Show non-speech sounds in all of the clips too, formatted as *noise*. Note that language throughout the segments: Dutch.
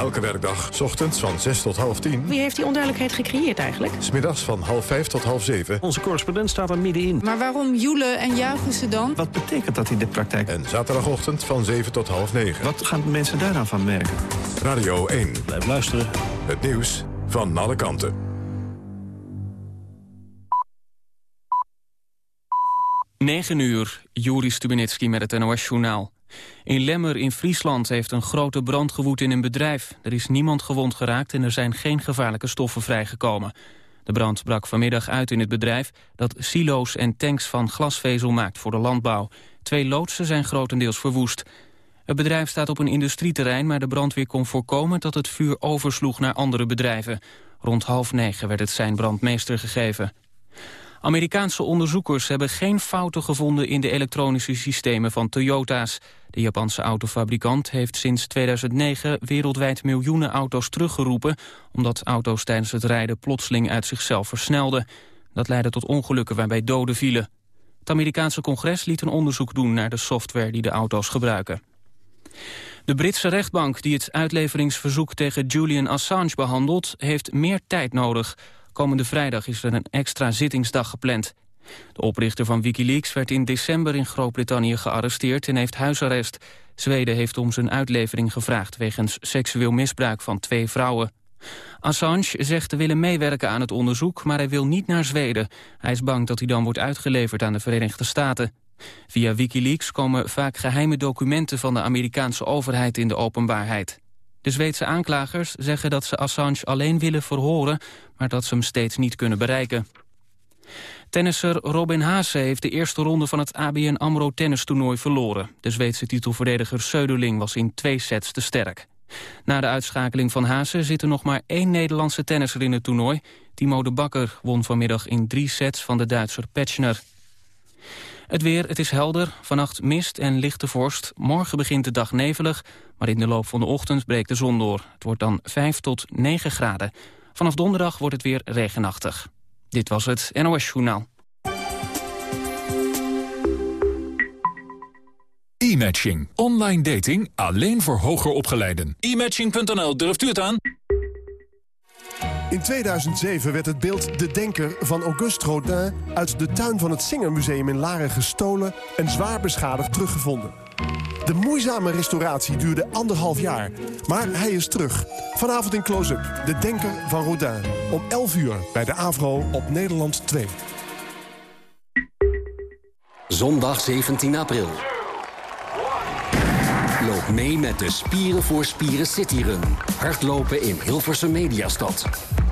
Elke werkdag, s ochtends van 6 tot half 10. Wie heeft die onduidelijkheid gecreëerd eigenlijk? Smiddags van half 5 tot half 7. Onze correspondent staat er middenin. Maar waarom joelen en juichen ze dan? Wat betekent dat in de praktijk? En zaterdagochtend van 7 tot half 9. Wat gaan mensen daaraan van merken? Radio 1. Blijf luisteren. Het nieuws van alle kanten. 9 uur, Juri Stubenitski met het NOS-journaal. In Lemmer in Friesland heeft een grote brand gewoed in een bedrijf. Er is niemand gewond geraakt en er zijn geen gevaarlijke stoffen vrijgekomen. De brand brak vanmiddag uit in het bedrijf... dat silo's en tanks van glasvezel maakt voor de landbouw. Twee loodsen zijn grotendeels verwoest. Het bedrijf staat op een industrieterrein... maar de brandweer kon voorkomen dat het vuur oversloeg naar andere bedrijven. Rond half negen werd het zijn brandmeester gegeven. Amerikaanse onderzoekers hebben geen fouten gevonden in de elektronische systemen van Toyota's. De Japanse autofabrikant heeft sinds 2009 wereldwijd miljoenen auto's teruggeroepen, omdat auto's tijdens het rijden plotseling uit zichzelf versnelden. Dat leidde tot ongelukken waarbij doden vielen. Het Amerikaanse congres liet een onderzoek doen naar de software die de auto's gebruiken. De Britse rechtbank die het uitleveringsverzoek tegen Julian Assange behandelt, heeft meer tijd nodig. Komende vrijdag is er een extra zittingsdag gepland. De oprichter van Wikileaks werd in december in Groot-Brittannië gearresteerd en heeft huisarrest. Zweden heeft om zijn uitlevering gevraagd wegens seksueel misbruik van twee vrouwen. Assange zegt te willen meewerken aan het onderzoek, maar hij wil niet naar Zweden. Hij is bang dat hij dan wordt uitgeleverd aan de Verenigde Staten. Via Wikileaks komen vaak geheime documenten van de Amerikaanse overheid in de openbaarheid. De Zweedse aanklagers zeggen dat ze Assange alleen willen verhoren... maar dat ze hem steeds niet kunnen bereiken. Tennisser Robin Haase heeft de eerste ronde van het ABN AMRO tennistoernooi verloren. De Zweedse titelverdediger Söderling was in twee sets te sterk. Na de uitschakeling van Haase zit er nog maar één Nederlandse tennisser in het toernooi. Timo de Bakker won vanmiddag in drie sets van de Duitser Petschner. Het weer, het is helder, vannacht mist en lichte vorst. Morgen begint de dag nevelig, maar in de loop van de ochtend breekt de zon door. Het wordt dan 5 tot 9 graden. Vanaf donderdag wordt het weer regenachtig. Dit was het NOS Journaal. E-matching. Online dating alleen voor hoger opgeleiden. E-matching.nl, durft u het aan? In 2007 werd het beeld De Denker van Auguste Rodin... uit de tuin van het Singermuseum in Laren gestolen... en zwaar beschadigd teruggevonden. De moeizame restauratie duurde anderhalf jaar. Maar hij is terug. Vanavond in Close-up. De Denker van Rodin. Om 11 uur bij de AVRO op Nederland 2. Zondag 17 april. Mee met de Spieren voor Spieren Cityrun. Hardlopen in Hilversum Mediastad.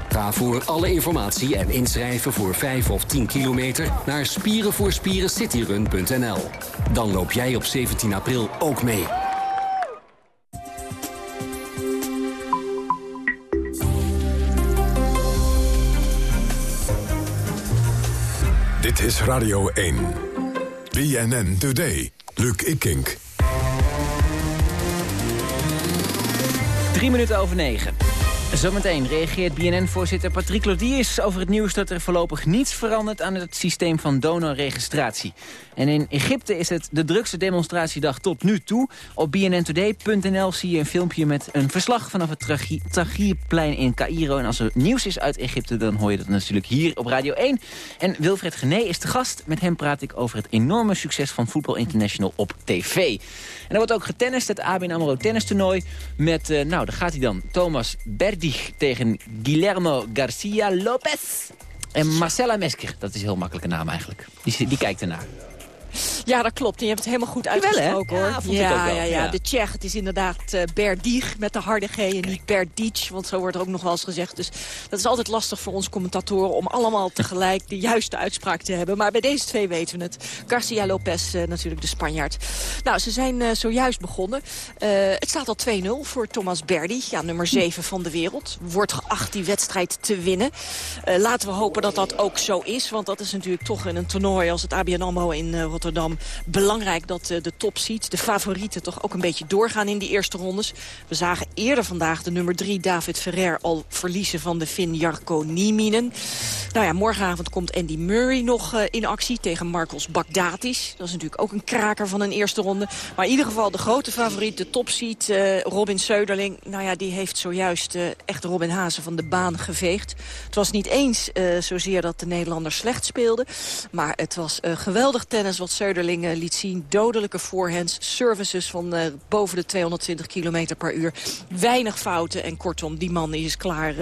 Ga voor alle informatie en inschrijven voor 5 of 10 kilometer naar spierenvoorspierencityrun.nl. Dan loop jij op 17 april ook mee. Dit is Radio 1. BNN Today. Luc Ikink. Drie minuten over negen. Zometeen reageert BNN-voorzitter Patrick Lodiers over het nieuws dat er voorlopig niets verandert aan het systeem van donorregistratie. En in Egypte is het de drukste demonstratiedag tot nu toe. Op bnntoday.nl zie je een filmpje met een verslag vanaf het Tahrirplein in Cairo. En als er nieuws is uit Egypte, dan hoor je dat natuurlijk hier op Radio 1. En Wilfred Gené is de gast. Met hem praat ik over het enorme succes van Voetbal International op tv. En er wordt ook getennist, het ABN AMRO tennistoernooi. Met, uh, nou, daar gaat hij dan, Thomas Tegen Guillermo Garcia Lopez. En Marcela Mesker, dat is een heel makkelijke naam eigenlijk. Die, die kijkt ernaar. Ja, dat klopt. En je hebt het helemaal goed uitgesproken, hoor. Ja, ja, ja, ja, De Tsjech, het is inderdaad uh, Berdig met de harde G en niet Berdic. Want zo wordt er ook nog wel eens gezegd. Dus dat is altijd lastig voor ons commentatoren... om allemaal tegelijk de juiste uitspraak te hebben. Maar bij deze twee weten we het. Garcia Lopez, uh, natuurlijk de Spanjaard. Nou, ze zijn uh, zojuist begonnen. het staat al 2-0 voor Thomas Berdi. Ja, nummer 7 van de wereld. Wordt geacht die wedstrijd te winnen. laten we hopen dat dat ook zo is. Want dat is natuurlijk toch in een toernooi als het ABN AMRO in Rotterdam belangrijk dat eh, de topseeds, de favorieten, toch ook een beetje doorgaan in die eerste rondes. We zagen eerder vandaag de nummer 3 David Ferrer al verliezen van de Fin Jarko Nieminen. Nou ja, morgenavond komt Andy Murray nog uh, in actie tegen Marcos Bagdatis. Dat is natuurlijk ook een kraker van een eerste ronde. Maar in ieder geval de grote favoriet, de topseed, uh, Robin Söderling. Nou ja, die heeft zojuist uh, echt Robin Hazen van de baan geveegd. Het was niet eens zozeer dat de Nederlander slecht speelde. Maar het was geweldig tennis wat Söderling liet zien. Dodelijke forehands, services van boven de 220 km per uur. Weinig fouten en kortom, die man is klaar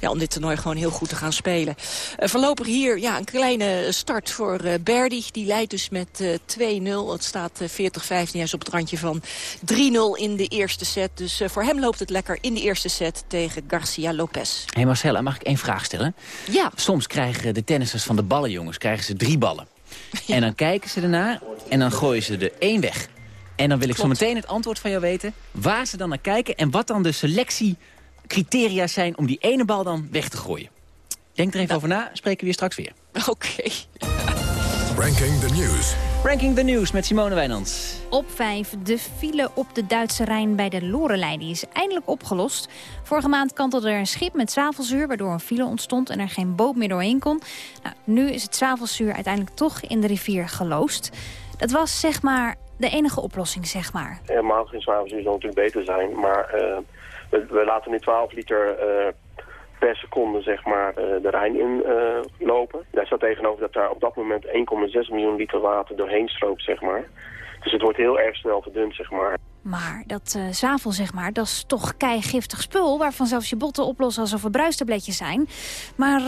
ja, om dit toernooi gewoon heel goed te gaan spelen. Uh, voorlopig hier ja, een kleine start voor Berdy. Die leidt dus met uh, 2-0. Het staat 40-15. Hij is op het randje van 3-0 in de eerste set. Dus voor hem loopt het lekker in de eerste set tegen Garcia Lopez. Hé hey Marcella, mag ik één vraag stellen? Ja. Soms krijgen de tennissers van de ballenjongens krijgen ze drie ballen. Ja. *laughs* En dan kijken ze ernaar en dan gooien ze er één weg. En dan wil ik Klopt. zo meteen het antwoord van jou weten. Waar ze dan naar kijken en wat dan de selectiecriteria zijn om die ene bal dan weg te gooien. Denk er even over na, spreken we hier straks weer. *laughs* Oké. Okay. Ranking the News. Ranking the News met Simone Wijnands. Op 5. De file op de Duitse Rijn bij de Lorelei die is eindelijk opgelost. Vorige maand kantelde er een schip met zwavelzuur... waardoor een file ontstond en er geen boot meer doorheen kon. Nou, nu is het zwavelzuur uiteindelijk toch in de rivier geloosd. Dat was zeg maar de enige oplossing, zeg maar. Helemaal geen zwavelzuur zou natuurlijk beter zijn. Maar uh, we, we, laten nu 12 liter... Uh, per seconde zeg maar, uh, de Rijn in uh, lopen. Daar staat tegenover dat daar op dat moment 1,6 miljoen liter water doorheen stroomt, zeg maar. Dus het wordt heel erg snel te dun, zeg maar. Maar dat uh, zavel, zeg maar, dat is toch keigiftig spul... waarvan zelfs je botten oplossen alsof er bruistabletjes zijn. Maar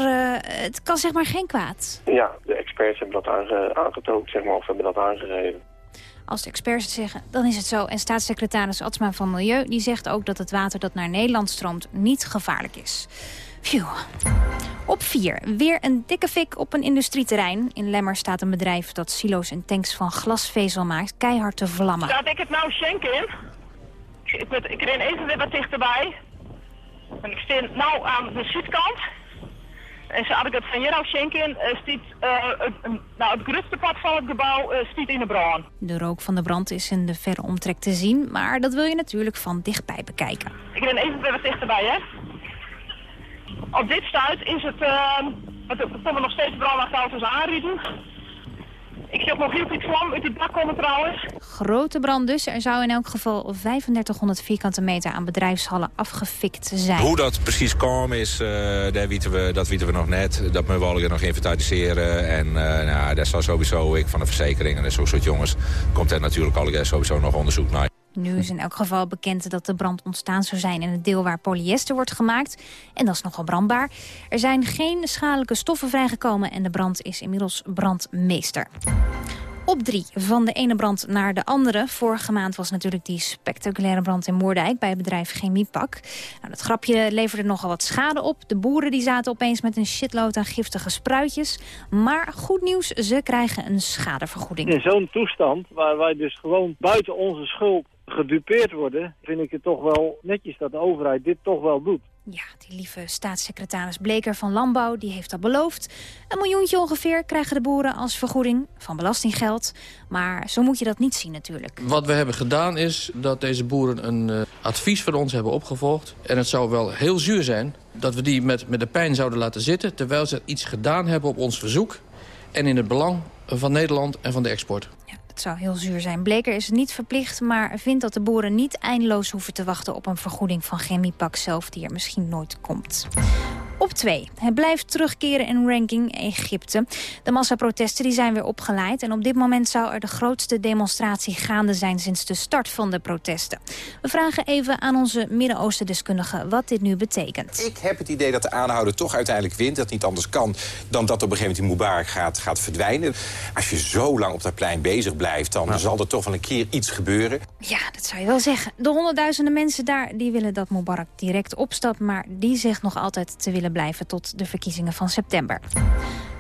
het kan zeg maar geen kwaad. Ja, de experts hebben dat aange aangetoond, zeg maar, of hebben dat aangegeven. Als de experts zeggen, dan is het zo. En staatssecretaris Atsma van Milieu die zegt ook dat het water dat naar Nederland stroomt niet gevaarlijk is. Phew. Op 4. Weer een dikke fik op een industrieterrein. In Lemmer staat een bedrijf dat silo's en tanks van glasvezel maakt keihard te vlammen. Laat ik het nou schenken in? Ik, ik, ik ren even weer wat dichterbij. En ik sta nou aan de zuidkant. En zo had ik het van hier af schenken, stiet, uh, het, nou, het grootste pad van het gebouw uh, stiet in de brand. De rook van de brand is in de verre omtrek te zien, maar dat wil je natuurlijk van dichtbij bekijken. Ik ben even wat dichterbij, hè. Op dit stuit is het, uh, er komen nog steeds brandwachtauto's aanrieden. Ik zie ook nog heel veel vlam uit die dak komen trouwens. Grote brand dus. Er zou in elk geval 3500 vierkante meter aan bedrijfshallen afgefikt zijn. Hoe dat precies kwam is, uh, dat, weten we, dat weten we nog net. Dat moeten we nog inventariseren. En uh, nou, dat zal sowieso, ik van de verzekering en zo'n soort jongens... komt er natuurlijk al sowieso nog onderzoek naar. Nu is in elk geval bekend dat de brand ontstaan zou zijn in het deel waar polyester wordt gemaakt. En dat is nogal brandbaar. Er zijn geen schadelijke stoffen vrijgekomen en de brand is inmiddels brandmeester. Op drie, van de ene brand naar de andere. Vorige maand was natuurlijk die spectaculaire brand in Moerdijk... bij het bedrijf Chemiepak. Nou, dat grapje leverde nogal wat schade op. De boeren die zaten opeens met een shitload aan giftige spruitjes. Maar goed nieuws, ze krijgen een schadevergoeding. In zo'n toestand, waar wij dus gewoon buiten onze schuld gedupeerd worden... vind ik het toch wel netjes dat de overheid dit toch wel doet. Ja, die lieve staatssecretaris Bleker van Landbouw die heeft dat beloofd. Een miljoentje ongeveer krijgen de boeren als vergoeding van belastinggeld. Maar zo moet je dat niet zien natuurlijk. Wat we hebben gedaan is dat deze boeren een uh, advies van ons hebben opgevolgd. En het zou wel heel zuur zijn dat we die met, met de pijn zouden laten zitten... terwijl ze iets gedaan hebben op ons verzoek... en in het belang van Nederland en van de export. Het zou heel zuur zijn. Bleker is niet verplicht, maar vindt dat de boeren niet eindeloos hoeven te wachten op een vergoeding van Chemiepak zelf die er misschien nooit komt. Op 2. Het blijft terugkeren in ranking Egypte. De massaprotesten die zijn weer opgeleid. En op dit moment zou er de grootste demonstratie gaande zijn sinds de start van de protesten. We vragen even aan onze Midden-Oosten-deskundige wat dit nu betekent. Ik heb het idee dat de aanhouder toch uiteindelijk wint. Dat niet anders kan dan dat op een gegeven moment die Mubarak gaat, gaat verdwijnen. Als je zo lang op dat plein bezig blijft, dan zal er toch wel een keer iets gebeuren. Ja, dat zou je wel zeggen. De honderdduizenden mensen daar die willen dat Mubarak direct opstapt. Maar die zegt nog altijd te willen blijven tot de verkiezingen van september.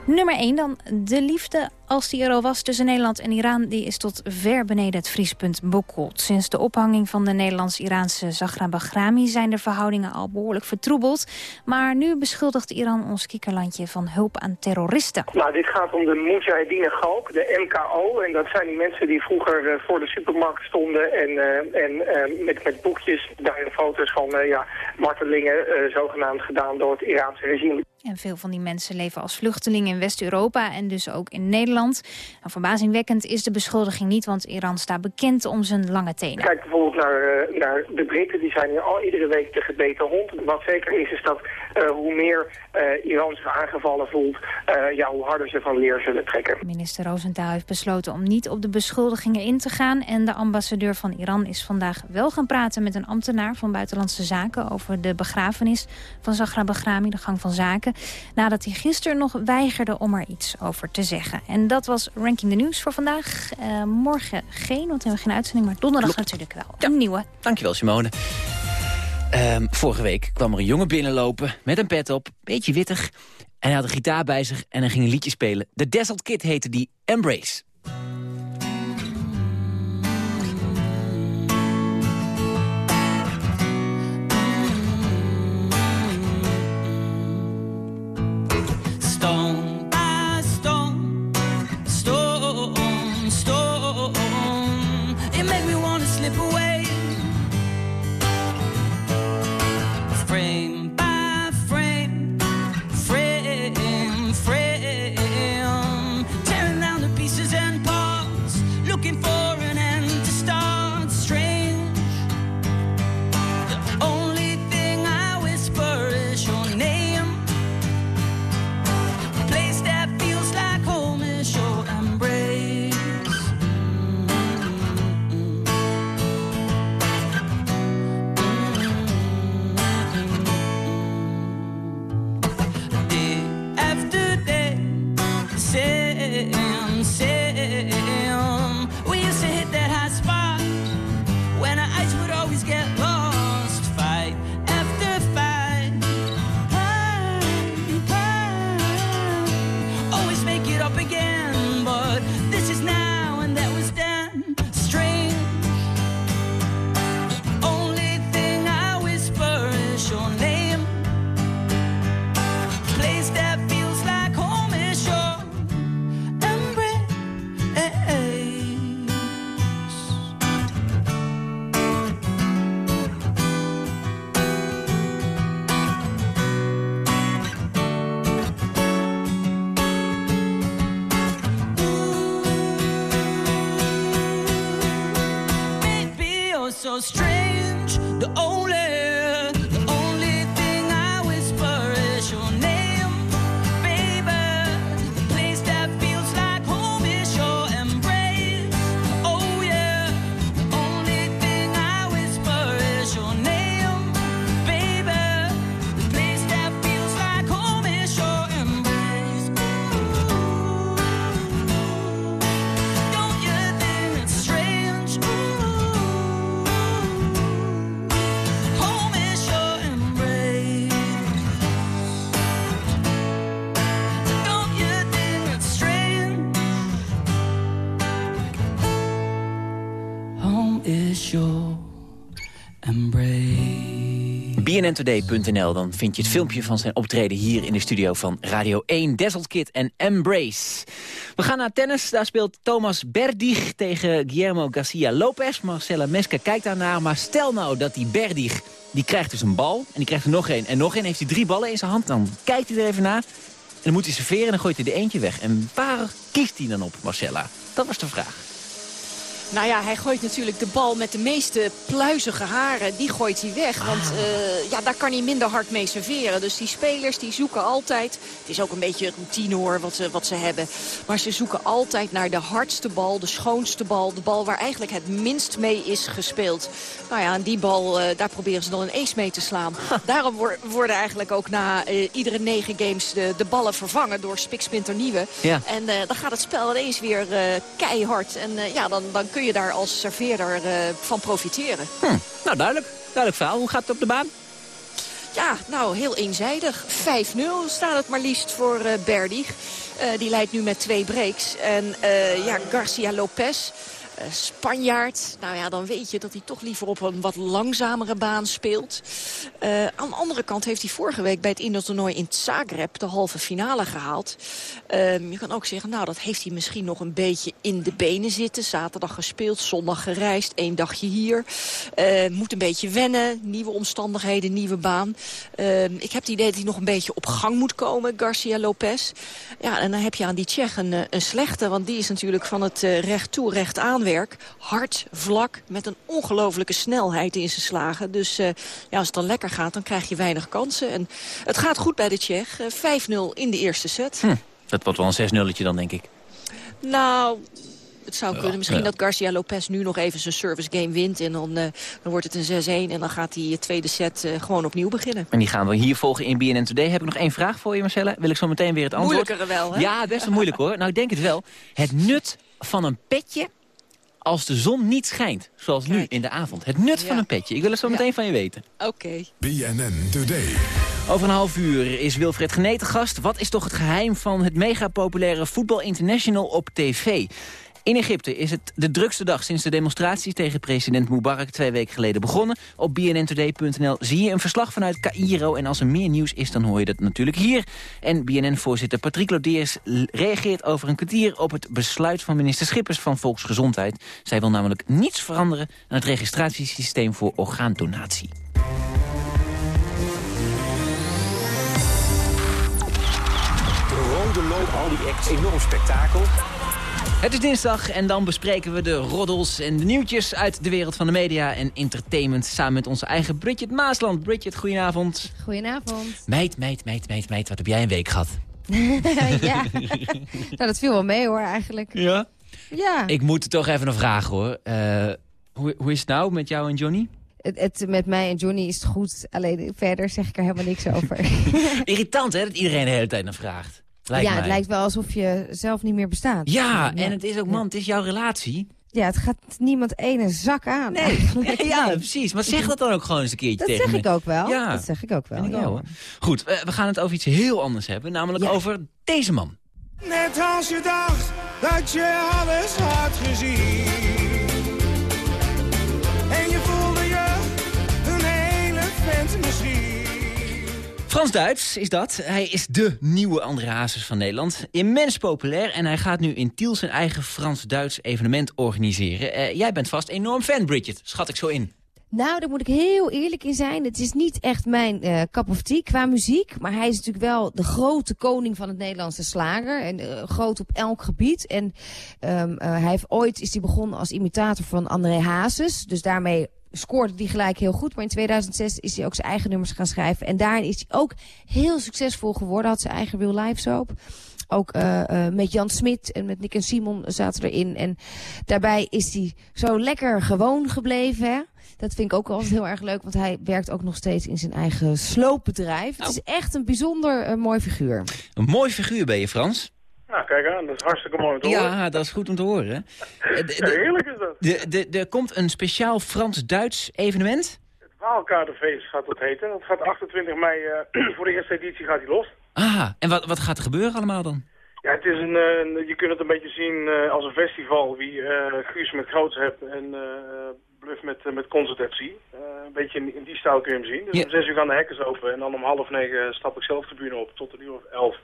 Nummer 1 dan. De liefde, als die er al was tussen Nederland en Iran... die is tot ver beneden het vriespunt bekoeld. Sinds de ophanging van de Nederlands-Iraanse Zahra Bahrami... zijn de verhoudingen al behoorlijk vertroebeld. Maar nu beschuldigt Iran ons kiekerlandje van hulp aan terroristen. Nou, dit gaat om de Mujahideen Galk, de MKO. En dat zijn die mensen die vroeger uh, voor de supermarkt stonden... en, uh, en uh, met, met boekjes, daarin foto's van ja, martelingen... zogenaamd gedaan door het Iraanse regime. En veel van die mensen leven als vluchtelingen in West-Europa en dus ook in Nederland. Nou, verbazingwekkend is de beschuldiging niet, want Iran staat bekend om zijn lange tenen. Kijk bijvoorbeeld naar, uh, naar de Britten, die zijn hier al iedere week de gebeten hond. Wat zeker is, is dat uh, hoe meer uh, Iran zich aangevallen voelt, ja, hoe harder ze van leer zullen trekken. Minister Rosenthal heeft besloten om niet op de beschuldigingen in te gaan. En de ambassadeur van Iran is vandaag wel gaan praten met een ambtenaar van Buitenlandse Zaken over de begrafenis van Zahra Bahrami, de gang van zaken. Nadat hij gisteren nog weigerde om er iets over te zeggen. En dat was Ranking the News voor vandaag. Uh, morgen geen, want we hebben geen uitzending, maar donderdag Klopt. natuurlijk wel. Ja. Een nieuwe. Dankjewel Simone. Um, vorige week kwam er een jongen binnenlopen met een pet op, beetje wittig. En hij had een gitaar bij zich en hij ging een liedje spelen. De Desert Kid heette die Embrace. stone. those. bnntoday.nl. Dan vind je het filmpje van zijn optreden hier in de studio van Radio 1. Dazzled Kid en Embrace. We gaan naar tennis. Daar speelt Thomas Berdig tegen Guillermo Garcia Lopez. Marcella Meska kijkt daarnaar. Maar stel nou dat die Berdig, die krijgt dus een bal. En die krijgt er nog één. En nog één heeft hij drie ballen in zijn hand. Dan kijkt hij er even naar. En dan moet hij serveren en dan gooit hij er eentje weg. En waar kiest hij dan op, Marcella? Dat was de vraag. Nou ja, hij gooit natuurlijk de bal met de meeste pluizige haren. Die gooit hij weg, want uh, ja, daar kan hij minder hard mee serveren. Dus die spelers die zoeken altijd... Het is ook een beetje routine hoor, wat ze, wat ze hebben. Maar ze zoeken altijd naar de hardste bal, de schoonste bal. De bal waar eigenlijk het minst mee is gespeeld. Nou ja, en die bal, uh, daar proberen ze dan een ace mee te slaan. Daarom worden eigenlijk ook na uh, iedere negen games de, de ballen vervangen door Spiksplinter Nieuwe. Ja. En dan gaat het spel ineens weer keihard. En ja, dan, dan kun je daar als serveerder uh, van profiteren. Hm. Nou, duidelijk. Duidelijk verhaal. Hoe gaat het op de baan? Ja, nou, heel eenzijdig. 5-0 staat het maar liefst voor uh, Berdig. Uh, die leidt nu met twee breaks. En ja, Garcia Lopez Spanjaard. Nou ja, dan weet je dat hij toch liever op een wat langzamere baan speelt. aan de andere kant heeft hij vorige week bij het indoortoernooi in Zagreb de halve finale gehaald. Ehm, je kan ook zeggen, nou dat heeft hij misschien nog een beetje in de benen zitten. Zaterdag gespeeld, zondag gereisd, één dagje hier. moet een beetje wennen, nieuwe omstandigheden, nieuwe baan. Ehm, ik heb het idee dat hij nog een beetje op gang moet komen, Garcia Lopez. Ja, en dan heb je aan die Tsjech een, een slechte, want die is natuurlijk van het recht toe, recht Hard, vlak, met een ongelofelijke snelheid in zijn slagen. Dus ja, als het dan lekker gaat, dan krijg je weinig kansen. En het gaat goed bij de Tsjech. 5-0 in de eerste set. Hm, dat wordt wel een 6-0'tje dan, denk ik. Nou, het zou kunnen. Misschien dat Garcia Lopez nu nog even zijn service game wint. En dan, uh, dan wordt het een 6-1. En dan gaat die eh, tweede set uh, gewoon opnieuw beginnen. En die gaan we hier volgen in BNN Today. Heb ik nog één vraag voor je, Marcella? Wil ik zo meteen weer het antwoord? Moeilijker wel, hè? Ja, best wel moeilijk, hoor. Nou, ik denk het wel. Het nut van een petje als de zon niet schijnt. Zoals nu in de avond. Het nut van een petje. Ik wil het zo meteen van je weten. Oké. Okay. BNN Today. Over een half uur is Wilfred Geneten gast. Wat is toch het geheim van het mega populaire Voetbal International op tv? In Egypte is het de drukste dag sinds de demonstraties tegen president Mubarak twee weken geleden begonnen. Op bnntoday.nl zie je een verslag vanuit Cairo. En als er meer nieuws is, dan hoor je dat natuurlijk hier. En BNN-voorzitter Patrick Lodiers reageert over een kwartier op het besluit van minister Schippers van Volksgezondheid. Zij wil namelijk niets veranderen aan het registratiesysteem voor orgaandonatie. De rode loop, al die acts, enorm spektakel. Het is dinsdag en dan bespreken we de roddels en de nieuwtjes uit de wereld van de media en entertainment samen met onze eigen Bridget Maasland. Bridget, goedenavond. Goedenavond. Meid, meid, meid, meid, meid, wat heb jij een week gehad? *laughs* ja, nou, dat viel wel mee hoor eigenlijk. Ja? Ja. Ik moet toch even een vraag hoor. Uh, hoe, hoe is het nou met jou en Johnny? Het, het, met mij en Johnny is het goed, alleen verder zeg ik er helemaal niks over. *laughs* Irritant hè, dat iedereen de hele tijd naar vraagt. Lijkt ja, mij. het lijkt wel alsof je zelf niet meer bestaat. Ja, en het is ook, man, het is jouw relatie. Ja, het gaat niemand ene zak aan. Nee, *laughs* ja, precies. Maar zeg dat dan ook gewoon eens een keertje dat tegen zeg me. ik ook wel. Ja. Dat zeg ik ook wel. Ik ja. wel Goed, we gaan het over iets heel anders hebben. Namelijk ja. over deze man. Net als je dacht dat je alles had gezien. Frans-Duits is dat. Hij is de nieuwe André Hazes van Nederland. Immens populair en hij gaat nu in Tiel zijn eigen Frans-Duits evenement organiseren. Uh, jij bent vast enorm fan, Bridget. Schat ik zo in. Nou, daar moet ik heel eerlijk in zijn. Het is niet echt mijn uh, of tea qua muziek. Maar hij is natuurlijk wel de grote koning van het Nederlandse slager. En uh, groot op elk gebied. En uh, hij heeft ooit is hij begonnen als imitator van André Hazes. Dus daarmee scoorde die gelijk heel goed. Maar in 2006 is hij ook zijn eigen nummers gaan schrijven. En daarin is hij ook heel succesvol geworden. Had zijn eigen real life soap. Ook uh, uh, met Jan Smit en met Nick en Simon zaten erin. En daarbij is hij zo lekker gewoon gebleven. Hè? Dat vind ik ook altijd heel erg leuk. Want hij werkt ook nog steeds in zijn eigen sloopbedrijf. Het is echt een bijzonder uh, mooi figuur. Een mooi figuur ben je, Frans. Nou, kijk aan. Dat is hartstikke mooi om te horen. Ja, dat is goed om te horen. *laughs* Ja, heerlijk is dat. Er komt een speciaal Frans-Duits evenement. Het Waalkaartenfeest gaat dat heten. Dat gaat 28 mei, uh, *clears throat* voor de eerste editie gaat hij los. Ah, en wat, wat gaat er gebeuren allemaal dan? Ja, het is een, uh, je kunt het een beetje zien uh, als een festival. Wie Guus met groots hebt en Bluff met, met concertatie. een beetje in, in, die stijl kun je hem zien. Dus ja. om zes uur gaan de hekken open en dan om half negen stap ik zelf de bühne op tot een uur of elf.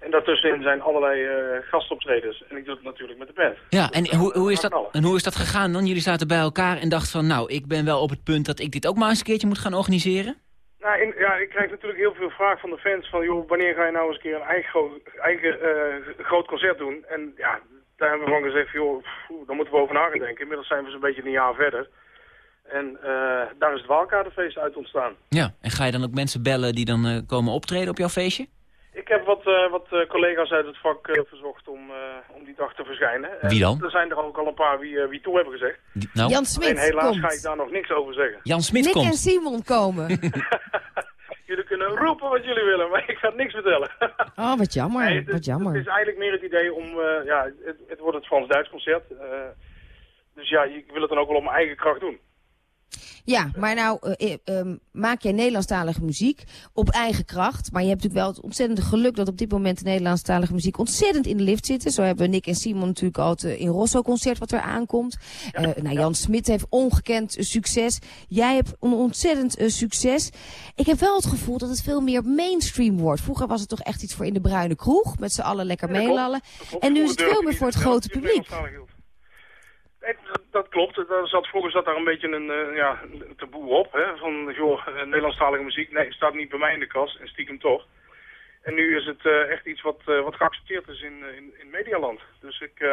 En daartussenin zijn allerlei uh, gastoptredens. En ik doe het natuurlijk met de band. Ja, en hoe, hoe, is dat, en hoe is dat gegaan dan? Jullie zaten bij elkaar en dachten van... nou, ik ben wel op het punt dat ik dit ook maar eens een keertje moet gaan organiseren? Nou, in, ja, ik krijg natuurlijk heel veel vraag van de fans van... joh, wanneer ga je nou eens een keer een eigen, gro eigen uh, groot concert doen? En ja, daar hebben we gewoon gezegd, joh, pff, daar moeten we over na gaan denken. Inmiddels zijn we zo'n beetje een jaar verder. En uh, daar is het Waalkaartenfeest uit ontstaan. Ja, en ga je dan ook mensen bellen die dan uh, komen optreden op jouw feestje? Ik heb wat, uh, wat uh, collega's uit het vak uh, verzocht om, om die dag te verschijnen. Wie dan? En er zijn er ook al een paar wie, wie toe hebben gezegd. Die, nou? Jan Smit En helaas komt. ga ik daar nog niks over zeggen. Jan Smit Nick komt. en Simon komen. *laughs* *laughs* jullie kunnen roepen wat jullie willen, maar ik ga niks vertellen. oh, wat jammer. Nee, het, wat jammer. Het is eigenlijk meer het idee om, ja, het, het wordt het Frans-Duits concert. dus ja, ik wil het dan ook wel op mijn eigen kracht doen. Ja, maar nou uh, uh, maak jij Nederlandstalige muziek op eigen kracht. Maar je hebt natuurlijk wel het ontzettende geluk dat op dit moment de Nederlandstalige muziek ontzettend in de lift zitten. Zo hebben Nick en Simon natuurlijk al het in Rosso concert wat er aankomt. Ja, uh, nou, Jan Smit heeft ongekend succes. Jij hebt een ontzettend succes. Ik heb wel het gevoel dat het veel meer mainstream wordt. Vroeger was het toch echt iets voor in de bruine kroeg. Met z'n allen lekker ja, meelallen. En nu is het veel meer voor het grote publiek. Dat klopt. Er zat, vroeger zat daar een beetje een, uh, ja, een taboe op. Hè? Van, joh, Nederlandstalige muziek, nee, staat niet bij mij in de kast. En stiekem toch. En nu is het uh, echt iets wat, uh, wat geaccepteerd is in, in, in Medialand. Dus ik,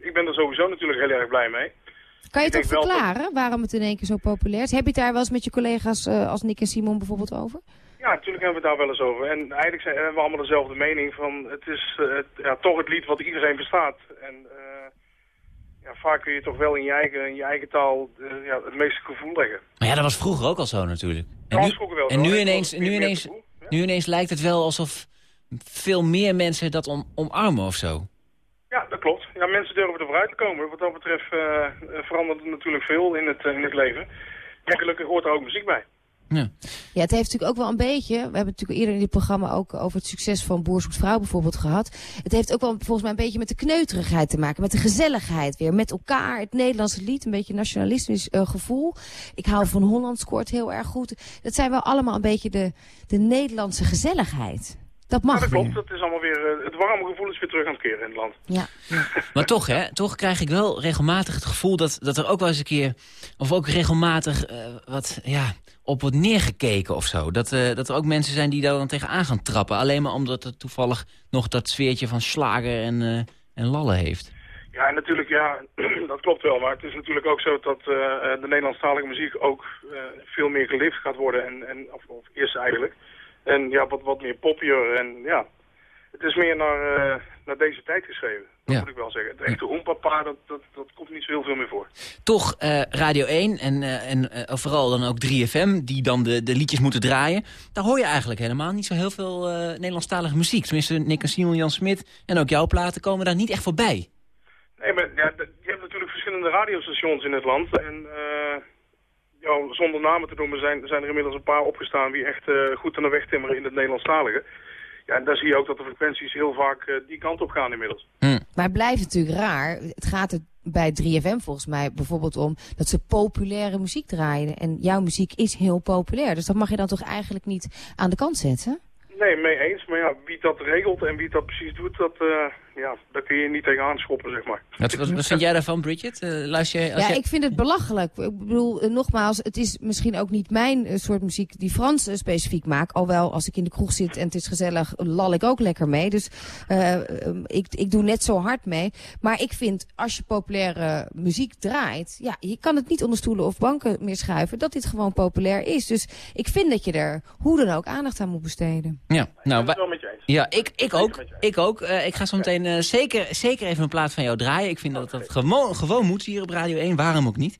ik ben er sowieso natuurlijk heel erg blij mee. Kan je het ook verklaren dat... waarom het in één keer zo populair is? Heb je het daar wel eens met je collega's als Nick en Simon bijvoorbeeld over? Ja, natuurlijk hebben we het daar wel eens over. En eigenlijk zijn, hebben we allemaal dezelfde mening van het is ja, toch het lied wat iedereen bestaat. En ja, vaak kun je toch wel in je eigen, in je eigen taal uh, ja, het meeste gevoel leggen. Maar ja, dat was vroeger ook al zo natuurlijk. En nu, wel. En nu ineens, nu, ineens, nu ineens lijkt het wel alsof veel meer mensen dat om, omarmen of zo. Ja, dat klopt. Ja, mensen durven er vooruit te komen. Wat dat betreft uh, verandert er natuurlijk veel in het, in het leven. En gelukkig hoort er ook muziek bij. Ja. ja, het heeft natuurlijk ook wel een beetje... We hebben natuurlijk eerder in dit programma ook over het succes van Boer Vrouw bijvoorbeeld gehad. Het heeft ook wel volgens mij een beetje met de kneuterigheid te maken. Met de gezelligheid weer. Met elkaar. Het Nederlandse lied. Een beetje nationalistisch uh, gevoel. Ik hou van Holland scoort heel erg goed. Dat zijn wel allemaal een beetje de, de Nederlandse gezelligheid. Dat mag ja, dat klopt. Dat is allemaal weer, uh, het warme gevoel is weer terug aan het keren in het land. Ja. ja. maar toch, hè, toch krijg ik wel regelmatig het gevoel dat, dat er ook wel eens een keer... of ook regelmatig uh, wat, ja, op wordt neergekeken of zo. Dat, uh, dat er ook mensen zijn die daar dan tegenaan gaan trappen. Alleen maar omdat het toevallig nog dat sfeertje van slager en, uh, en lallen heeft. Ja, en natuurlijk, ja, *clears throat* dat klopt wel. Maar het is natuurlijk ook zo dat uh, de Nederlandstalige muziek ook veel meer geliefd gaat worden. En, en, of, of is eigenlijk. En ja, wat, wat meer poppier. En ja, het is meer naar, naar deze tijd geschreven. Dat moet ik wel zeggen. Het echte ompapa, dat, dat, dat komt niet zo heel veel meer voor. Toch uh, Radio 1 en, uh, en vooral dan ook 3FM, die dan de, de liedjes moeten draaien. Daar hoor je eigenlijk helemaal niet zo heel veel Nederlandstalige muziek. Tenminste, Nick en Simon, Jan Smit en ook jouw platen komen daar niet echt voorbij. Nee, maar ja, je hebt natuurlijk verschillende radiostations in het land. En ja, zonder namen te noemen zijn, zijn er inmiddels een paar opgestaan... die echt goed aan de weg timmeren in het Nederlandstalige. Ja, en daar zie je ook dat de frequenties heel vaak uh, die kant op gaan inmiddels. Hmm. Maar het blijft natuurlijk raar. Het gaat er bij 3FM volgens mij bijvoorbeeld om dat ze populaire muziek draaien. En jouw muziek is heel populair. Dus dat mag je dan toch eigenlijk niet aan de kant zetten? Nee, mee eens. Maar ja, wie dat regelt en wie dat precies doet, dat, uh, ja, daar kun je niet tegenaan schoppen, zeg maar. Wat, wat, vind jij daarvan, Bridget? Uh, luister als ja, ik vind het belachelijk. Ik bedoel, uh, nogmaals, het is misschien ook niet mijn soort muziek die Frans specifiek maakt. Alhoewel, als ik in de kroeg zit en het is gezellig, lal ik ook lekker mee. Dus ik, ik doe net zo hard mee. Maar ik vind, als je populaire muziek draait, ja, je kan het niet onder stoelen of banken meer schuiven, dat dit gewoon populair is. Dus ik vind dat je er hoe dan ook aandacht aan moet besteden. Ja, nou, ja ik, ik ook. Ik ook. Uh, ik ga zo meteen uh, zeker, zeker even een plaat van jou draaien. Ik vind dat dat gewoon, gewoon moet hier op Radio 1. Waarom ook niet?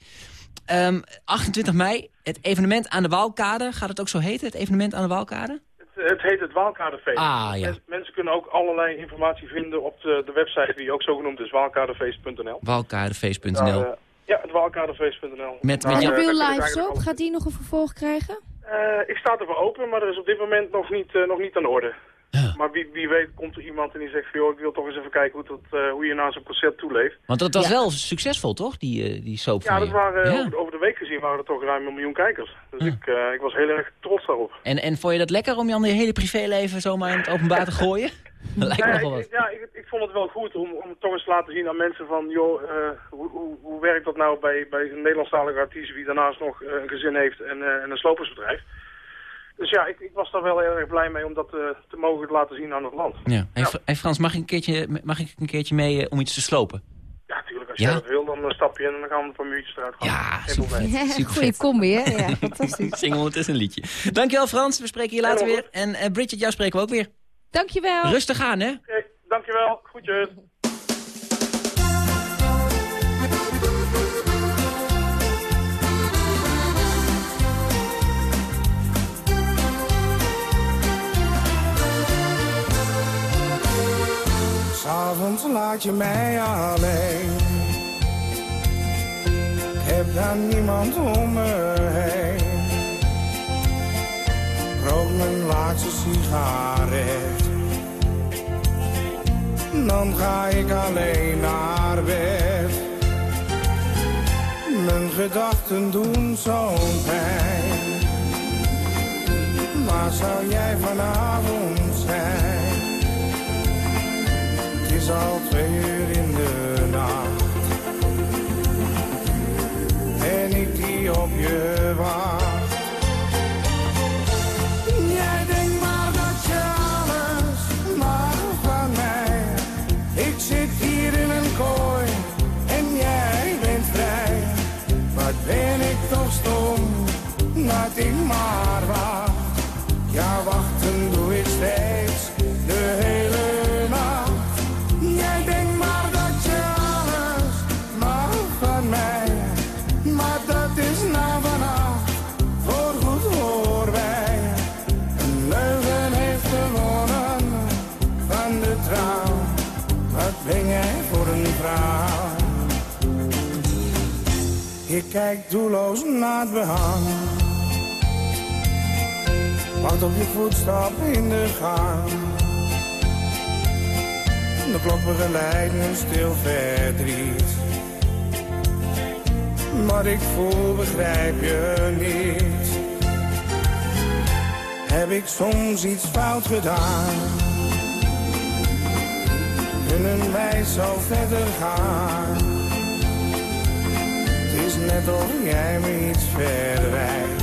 Um, ehm, 28 mei, het evenement aan de Waalkade. Gaat het ook zo heten, het evenement aan de Waalkade? Het, het heet het Waalkadefeest. Ah, ja. Mensen, kunnen ook allerlei informatie vinden op de, de website die ook zo genoemd is, waalkadefeest.nl. Waalkadefeest.nl. Uh, ja, het waalkadefeest.nl. Met, met Real Live Soap, gaat die nog een vervolg krijgen? Uh, ik sta er voor open, maar er is op dit moment nog niet, uh, nog niet aan de orde. Ja. Maar wie, wie weet komt er iemand en die zegt van, joh, ik wil toch eens even kijken hoe, dat, uh, hoe je na zo'n concert toeleeft. Want dat was wel succesvol, toch, die, die soap Ja, dat waren, over, over, de week gezien waren er toch ruim een miljoen kijkers. Dus ik, ik was heel erg trots daarop. En, en vond je dat lekker om je hele privéleven zomaar in het openbaar te gooien? *laughs* Dat lijkt me wel wat. Ja, ik, ik, vond het wel goed om, om toch eens te laten zien aan mensen van, joh, uh, hoe, hoe, hoe, werkt dat nou bij, bij een Nederlandstalige artiest die daarnaast nog een gezin heeft en, uh, en een slopersbedrijf. Dus ja, ik, ik, was daar wel heel erg blij mee om dat uh, te mogen laten zien aan het land. Ja. Hey, hey Frans, mag ik een keertje, mag ik een keertje mee uh, om iets te slopen? Ja, natuurlijk. Als je dat wil, dan stap je in en dan gaan we een paar muurtjes eruit gaan. Ja, super. Ja, super Goeie combi, hè? Ja, *laughs* fantastisch. Zing ondertussen een liedje. Dankjewel Frans, we spreken je later weer. En uh, Bridget, jou spreken we ook weer. Dankjewel. Rustig aan, hè? Oké, okay, dankjewel. Goedjes. S'avonds laat je mij alleen. Heb dan niemand om me heen. Rook mijn laatste sigaret. Dan ga ik alleen naar bed. Mijn gedachten doen zo'n pijn. Waar zou jij vanavond is uur in de nacht. En ik die op je wacht. Jij denkt maar dat je alles mag van mij. Ik zit hier in een kooi en jij bent vrij. Wat ben ik toch stom dat ik maar wacht. Ja, Kijk doelloos naar het behang. Wacht op je voetstap in de gang. De klok begeleidt mijn stil verdriet. Wat ik voel begrijp je niet. Heb ik soms iets fout gedaan? Kunnen wij zo verder gaan? Net of jij me iets verwijt.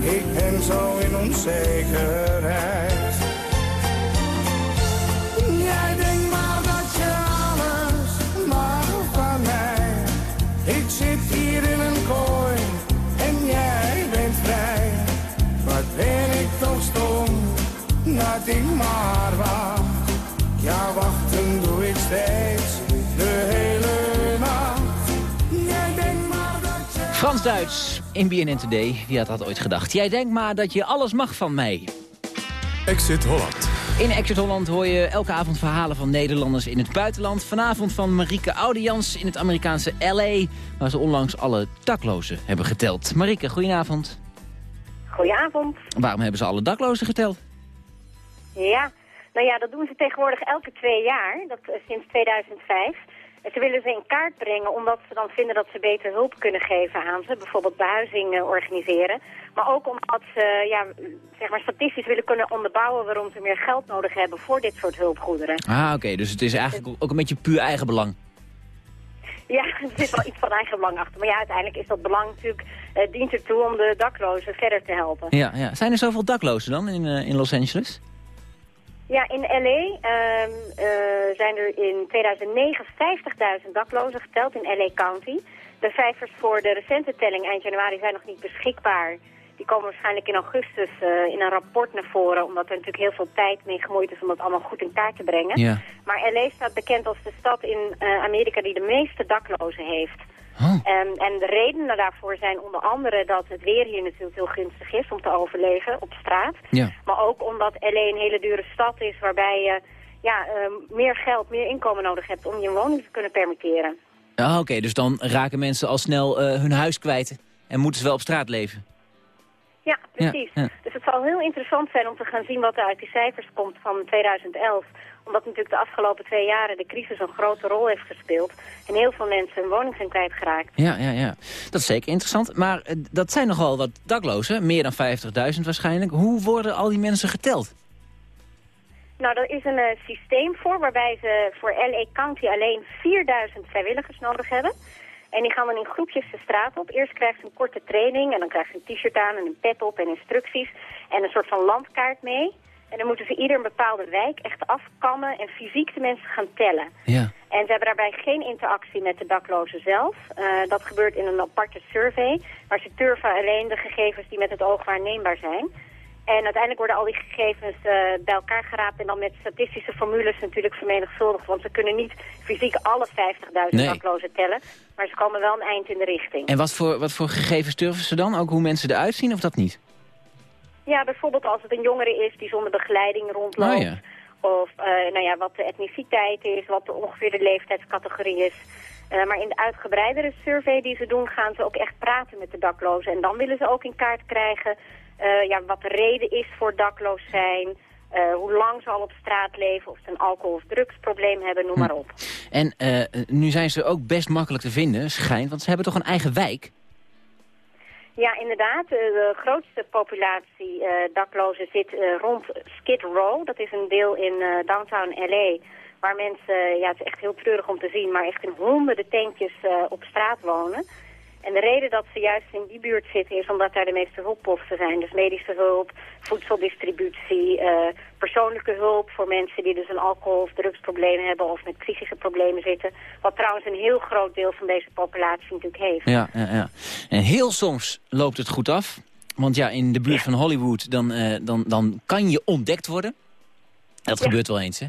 Ik ben zo in onzekerheid. Jij denkt maar dat je alles mag van mij. Ik zit hier in een kooi en jij bent vrij. Wat ben ik toch stom dat ik maar Frans-Duits in BNN Today. Wie had dat ooit gedacht? Jij denkt maar dat je alles mag van mij. Exit Holland. In Exit Holland hoor je elke avond verhalen van Nederlanders in het buitenland. Vanavond van Marieke Audians in het Amerikaanse L.A. Waar ze onlangs alle daklozen hebben geteld. Marieke, goedenavond. Goedenavond. Waarom hebben ze alle daklozen geteld? Ja, nou ja, dat doen ze tegenwoordig elke twee jaar, dat, eh, sinds 2005. Ze willen ze in kaart brengen omdat ze dan vinden dat ze beter hulp kunnen geven aan ze. Bijvoorbeeld behuizing eh, organiseren. Maar ook omdat ze ja, zeg maar statistisch willen kunnen onderbouwen waarom ze meer geld nodig hebben voor dit soort hulpgoederen. Ah, oké. Dus het is eigenlijk ook een beetje puur eigenbelang. Ja, *laughs* er zit wel iets van eigen belang achter. Maar ja, uiteindelijk is dat belang natuurlijk, eh, dient ertoe om de daklozen verder te helpen. Ja, ja. Zijn er zoveel daklozen dan in, eh, in Los Angeles? Ja, in L.A. ehm, eh, zijn er in 2009 50.000 daklozen geteld in L.A. County. De cijfers voor de recente telling eind januari zijn nog niet beschikbaar. Die komen waarschijnlijk in augustus eh, in een rapport naar voren... omdat er natuurlijk heel veel tijd mee gemoeid is om dat allemaal goed in kaart te brengen. Ja. Maar L.A. staat bekend als de stad in eh, Amerika die de meeste daklozen heeft. Ehm, en de redenen daarvoor zijn onder andere dat het weer hier natuurlijk heel gunstig is om te overleven op straat. Ja. Maar ook omdat LA een hele dure stad is waarbij je ja, ehm, meer geld, meer inkomen nodig hebt om je een woning te kunnen permitteren. Ah, oké. Dus dan raken mensen al snel eh, hun huis kwijt en moeten ze wel op straat leven. Ja, precies. Ja, ja. Dus het zal heel interessant zijn om te gaan zien wat er uit die cijfers komt van 2011 omdat natuurlijk de afgelopen twee jaren de crisis een grote rol heeft gespeeld. En heel veel mensen hun woning zijn kwijtgeraakt. Ja, ja, ja. Dat is zeker interessant. Maar eh, dat zijn nogal wat daklozen. Meer dan 50.000 waarschijnlijk. Hoe worden al die mensen geteld? Nou, er is een eh, systeem voor waarbij ze voor LA County alleen 4000 vrijwilligers nodig hebben. En die gaan dan in groepjes de straat op. Eerst krijgen ze een korte training en dan krijgen ze een t-shirt aan en een pet op en instructies. En een soort van landkaart mee. En dan moeten ze ieder een bepaalde wijk echt afkammen en fysiek de mensen gaan tellen. Ja. En ze hebben daarbij geen interactie met de daklozen zelf. Eh, dat gebeurt in een aparte survey, maar ze turven alleen de gegevens die met het oog waarneembaar zijn. En uiteindelijk worden al die gegevens eh, bij elkaar geraapt en dan met statistische formules natuurlijk vermenigvuldigd. Want ze kunnen niet fysiek alle 50.000 Nee. daklozen tellen, maar ze komen wel een eind in de richting. En wat voor, wat voor gegevens durven ze dan? Ook hoe mensen eruit zien of dat niet? Ja, bijvoorbeeld als het een jongere is die zonder begeleiding rondloopt. Oh ja. Of eh, nou ja, wat de etniciteit is, wat de ongeveer de leeftijdscategorie is. maar in de uitgebreidere survey die ze doen, gaan ze ook echt praten met de daklozen. En dan willen ze ook in kaart krijgen ja, wat de reden is voor dakloos zijn... hoe lang ze al op straat leven, of ze een alcohol- of drugsprobleem hebben, noem hm. maar op. En nu zijn ze ook best makkelijk te vinden, schijnt, want ze hebben toch een eigen wijk? Ja, inderdaad. De grootste populatie daklozen zit rond Skid Row. Dat is een deel in downtown L.A., waar mensen, ja het is echt heel treurig om te zien, maar echt in honderden tentjes op straat wonen. En de reden dat ze juist in die buurt zitten is omdat daar de meeste hulpposten zijn. Dus medische hulp, voedseldistributie, uh, persoonlijke hulp voor mensen die dus een alcohol- of drugsprobleem hebben of met psychische problemen zitten. Wat trouwens een heel groot deel van deze populatie natuurlijk heeft. Ja, ja, ja. En heel soms loopt het goed af. Want ja, in de buurt van Hollywood dan, uh, dan, dan kan je ontdekt worden. Dat gebeurt wel eens, hè?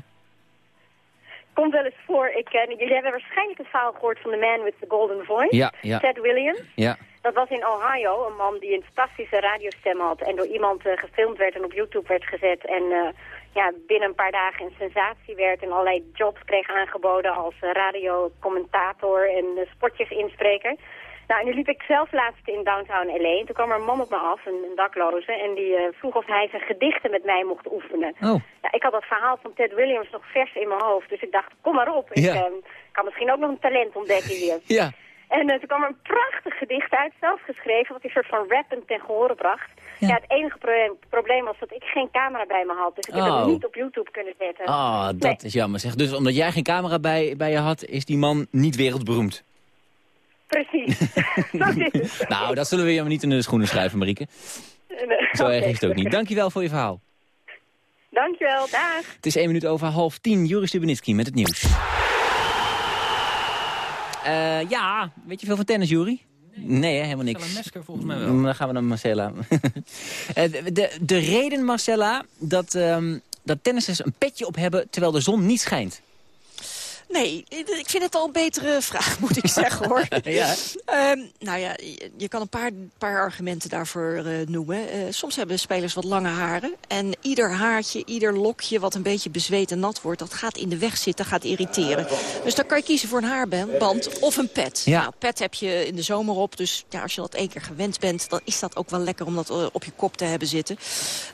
Komt wel eens voor. Ik, uh, jullie hebben waarschijnlijk het verhaal gehoord van de man with the golden voice. Ja, ja. Ted Williams. Ja. Dat was in Ohio, een man die een fantastische radiostem had en door iemand uh, gefilmd werd en op YouTube werd gezet. En uh, ja, binnen een paar dagen een sensatie werd en allerlei jobs kreeg aangeboden als radiocommentator en spotjes inspreker. Nou, en nu liep ik zelf laatst in downtown L.A. En toen kwam er een man op me af, een, een dakloze. En die uh, vroeg of hij zijn gedichten met mij mocht oefenen. Oh. Ja, ik had dat verhaal van Ted Williams nog vers in mijn hoofd. Dus ik dacht, kom maar op. Ik uh, kan misschien ook nog een talent ontdekken hier. *laughs* Ja. En uh, toen kwam er een prachtig gedicht uit, zelf geschreven, wat hij soort van rappend ten gehore bracht. Ja. ja, het enige probleem, probleem, was dat ik geen camera bij me had. Dus ik heb oh. het niet op YouTube kunnen zetten. Ah, dat nee. is jammer zeg. Dus omdat jij geen camera bij, bij je had, is die man niet wereldberoemd? Precies. *laughs* nou, dat zullen we je niet in de schoenen schrijven, Marieke. Nee, Zo erg is het ook niet. Dankjewel voor je verhaal. Dankjewel, dag. Het is één minuut over half tien. Joris Stubenitski met het nieuws. Uh, ja, weet je veel van tennis, Jury? Nee, hè, helemaal niks. Marcella Mesker volgens mij wel. Dan gaan we naar Marcella. *laughs* de, de, de reden, Marcella, dat, um, dat tennissers een petje op hebben terwijl de zon niet schijnt. Nee, ik vind het al een betere vraag, *laughs* moet ik zeggen, hoor. *laughs* ja. Um, nou ja, je kan een paar, paar argumenten daarvoor uh, noemen. Uh, soms hebben spelers wat lange haren. En ieder haartje, ieder lokje wat een beetje bezweet en nat wordt... dat gaat in de weg zitten, gaat irriteren. Dus dan kan je kiezen voor een haarband of een pet. Ja. Nou, pet heb je in de zomer op. Dus ja, als je dat één keer gewend bent... dan is dat ook wel lekker om dat uh, op je kop te hebben zitten.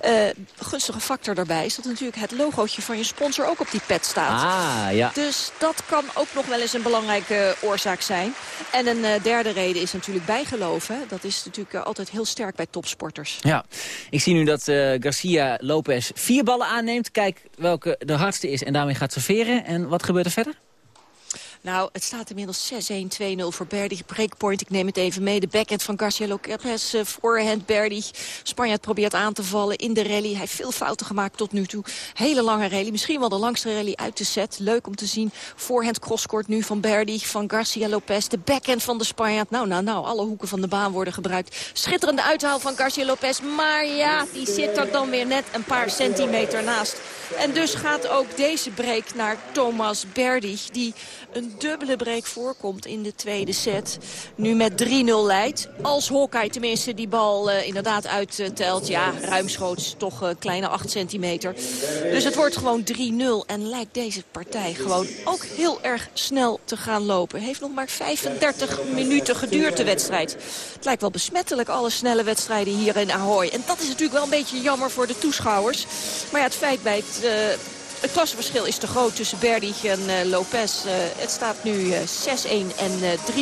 Uh, gunstige factor daarbij is dat natuurlijk het logootje van je sponsor... ook op die pet staat. Ah, ja. Dus dat kan ook nog wel eens een belangrijke oorzaak zijn. En een uh, derde reden is natuurlijk bijgeloven. Dat is natuurlijk uh, altijd heel sterk bij topsporters. Ja, ik zie nu dat Garcia Lopez vier ballen aanneemt. Kijk welke de hardste is en daarmee gaat serveren. En wat gebeurt er verder? Nou, het staat inmiddels 6-1, 2-0 voor Berdy. Breakpoint, ik neem het even mee. De backhand van Garcia Lopez, uh, voorhand Berdy. Spanjaard probeert aan te vallen in de rally. Hij heeft veel fouten gemaakt tot nu toe. Hele lange rally, misschien wel de langste rally uit de set. Leuk om te zien. Voorhand crosscourt nu van Berdy, van Garcia Lopez. De backhand van de Spanjaard. Nou, nou, nou, alle hoeken van de baan worden gebruikt. Schitterende uithaal van Garcia Lopez. Maar ja, die zit er dan weer net een paar centimeter naast. En dus gaat ook deze break naar Thomas Berdy. Die een dubbele break voorkomt in de tweede set. Nu met 3-0 leidt. Als Hawkeye tenminste die bal uh, inderdaad uittelt. Ja, ruimschoots toch een uh, kleine 8 centimeter. Dus het wordt gewoon 3-0. En lijkt deze partij gewoon ook heel erg snel te gaan lopen. Heeft nog maar 35 minuten geduurd de wedstrijd. Het lijkt wel besmettelijk alle snelle wedstrijden hier in Ahoy. En dat is natuurlijk wel een beetje jammer voor de toeschouwers. Maar ja, het feit bij het... Uh, het klassenverschil is te groot tussen Berdy en uh, Lopez. Uh, het staat nu uh, 6-1 en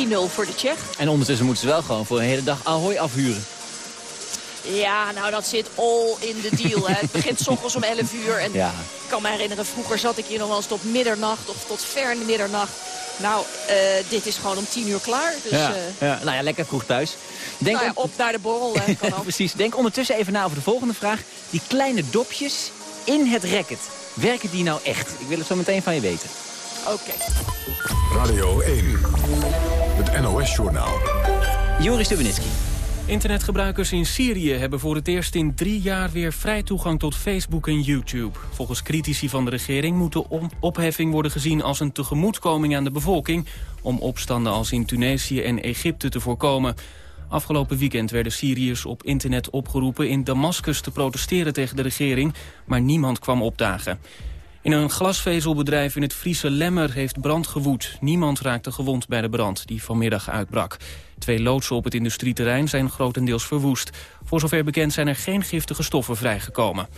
3-0 voor de Tsjech. En ondertussen moeten ze wel gewoon voor een hele dag Ahoy afhuren. Ja, nou dat zit all in the deal. Hè. Het begint *laughs* s ochtends om 11 uur. En ja. ik kan me herinneren, vroeger zat ik hier nog wel eens tot middernacht of tot ver in de middernacht. Nou, uh, dit is gewoon om 10 uur klaar. Dus, ja, ja. Nou ja, lekker vroeg thuis. Denk nou ja, op naar de borrel. Hè, *laughs* kan ook. Precies. Denk ondertussen even na over de volgende vraag. Die kleine dopjes in het racket. Werken die nou echt? Ik wil het zo meteen van je weten. Oké. Okay. Radio 1. Het NOS-journaal. Joris Stubenitski. Internetgebruikers in Syrië hebben voor het eerst in drie jaar weer vrij toegang tot Facebook en YouTube. Volgens critici van de regering moet de opheffing worden gezien als een tegemoetkoming aan de bevolking... om opstanden als in Tunesië en Egypte te voorkomen. Afgelopen weekend werden Syriërs op internet opgeroepen in Damascus te protesteren tegen de regering, maar niemand kwam opdagen. In een glasvezelbedrijf in het Friese Lemmer heeft brand gewoed. Niemand raakte gewond bij de brand die vanmiddag uitbrak. Twee loodsen op het industrieterrein zijn grotendeels verwoest. Voor zover bekend zijn er geen giftige stoffen vrijgekomen.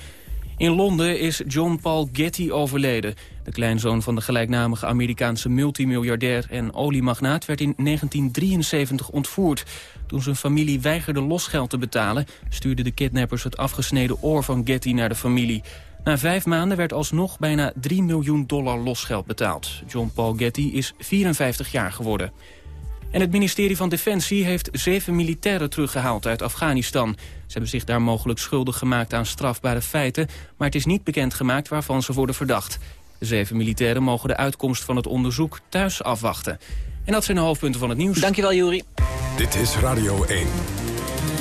In Londen is John Paul Getty overleden. De kleinzoon van de gelijknamige Amerikaanse multimiljardair en oliemagnaat werd in 1973 ontvoerd. Toen zijn familie weigerde losgeld te betalen, stuurden de kidnappers het afgesneden oor van Getty naar de familie. Na vijf maanden werd alsnog bijna 3 miljoen dollar losgeld betaald. John Paul Getty is 54 jaar geworden. En het ministerie van Defensie heeft zeven militairen teruggehaald uit Afghanistan. Ze hebben zich daar mogelijk schuldig gemaakt aan strafbare feiten... maar het is niet bekendgemaakt waarvan ze worden verdacht. De zeven militairen mogen de uitkomst van het onderzoek thuis afwachten. En dat zijn de hoofdpunten van het nieuws. Dankjewel, Juri. Dit is Radio 1.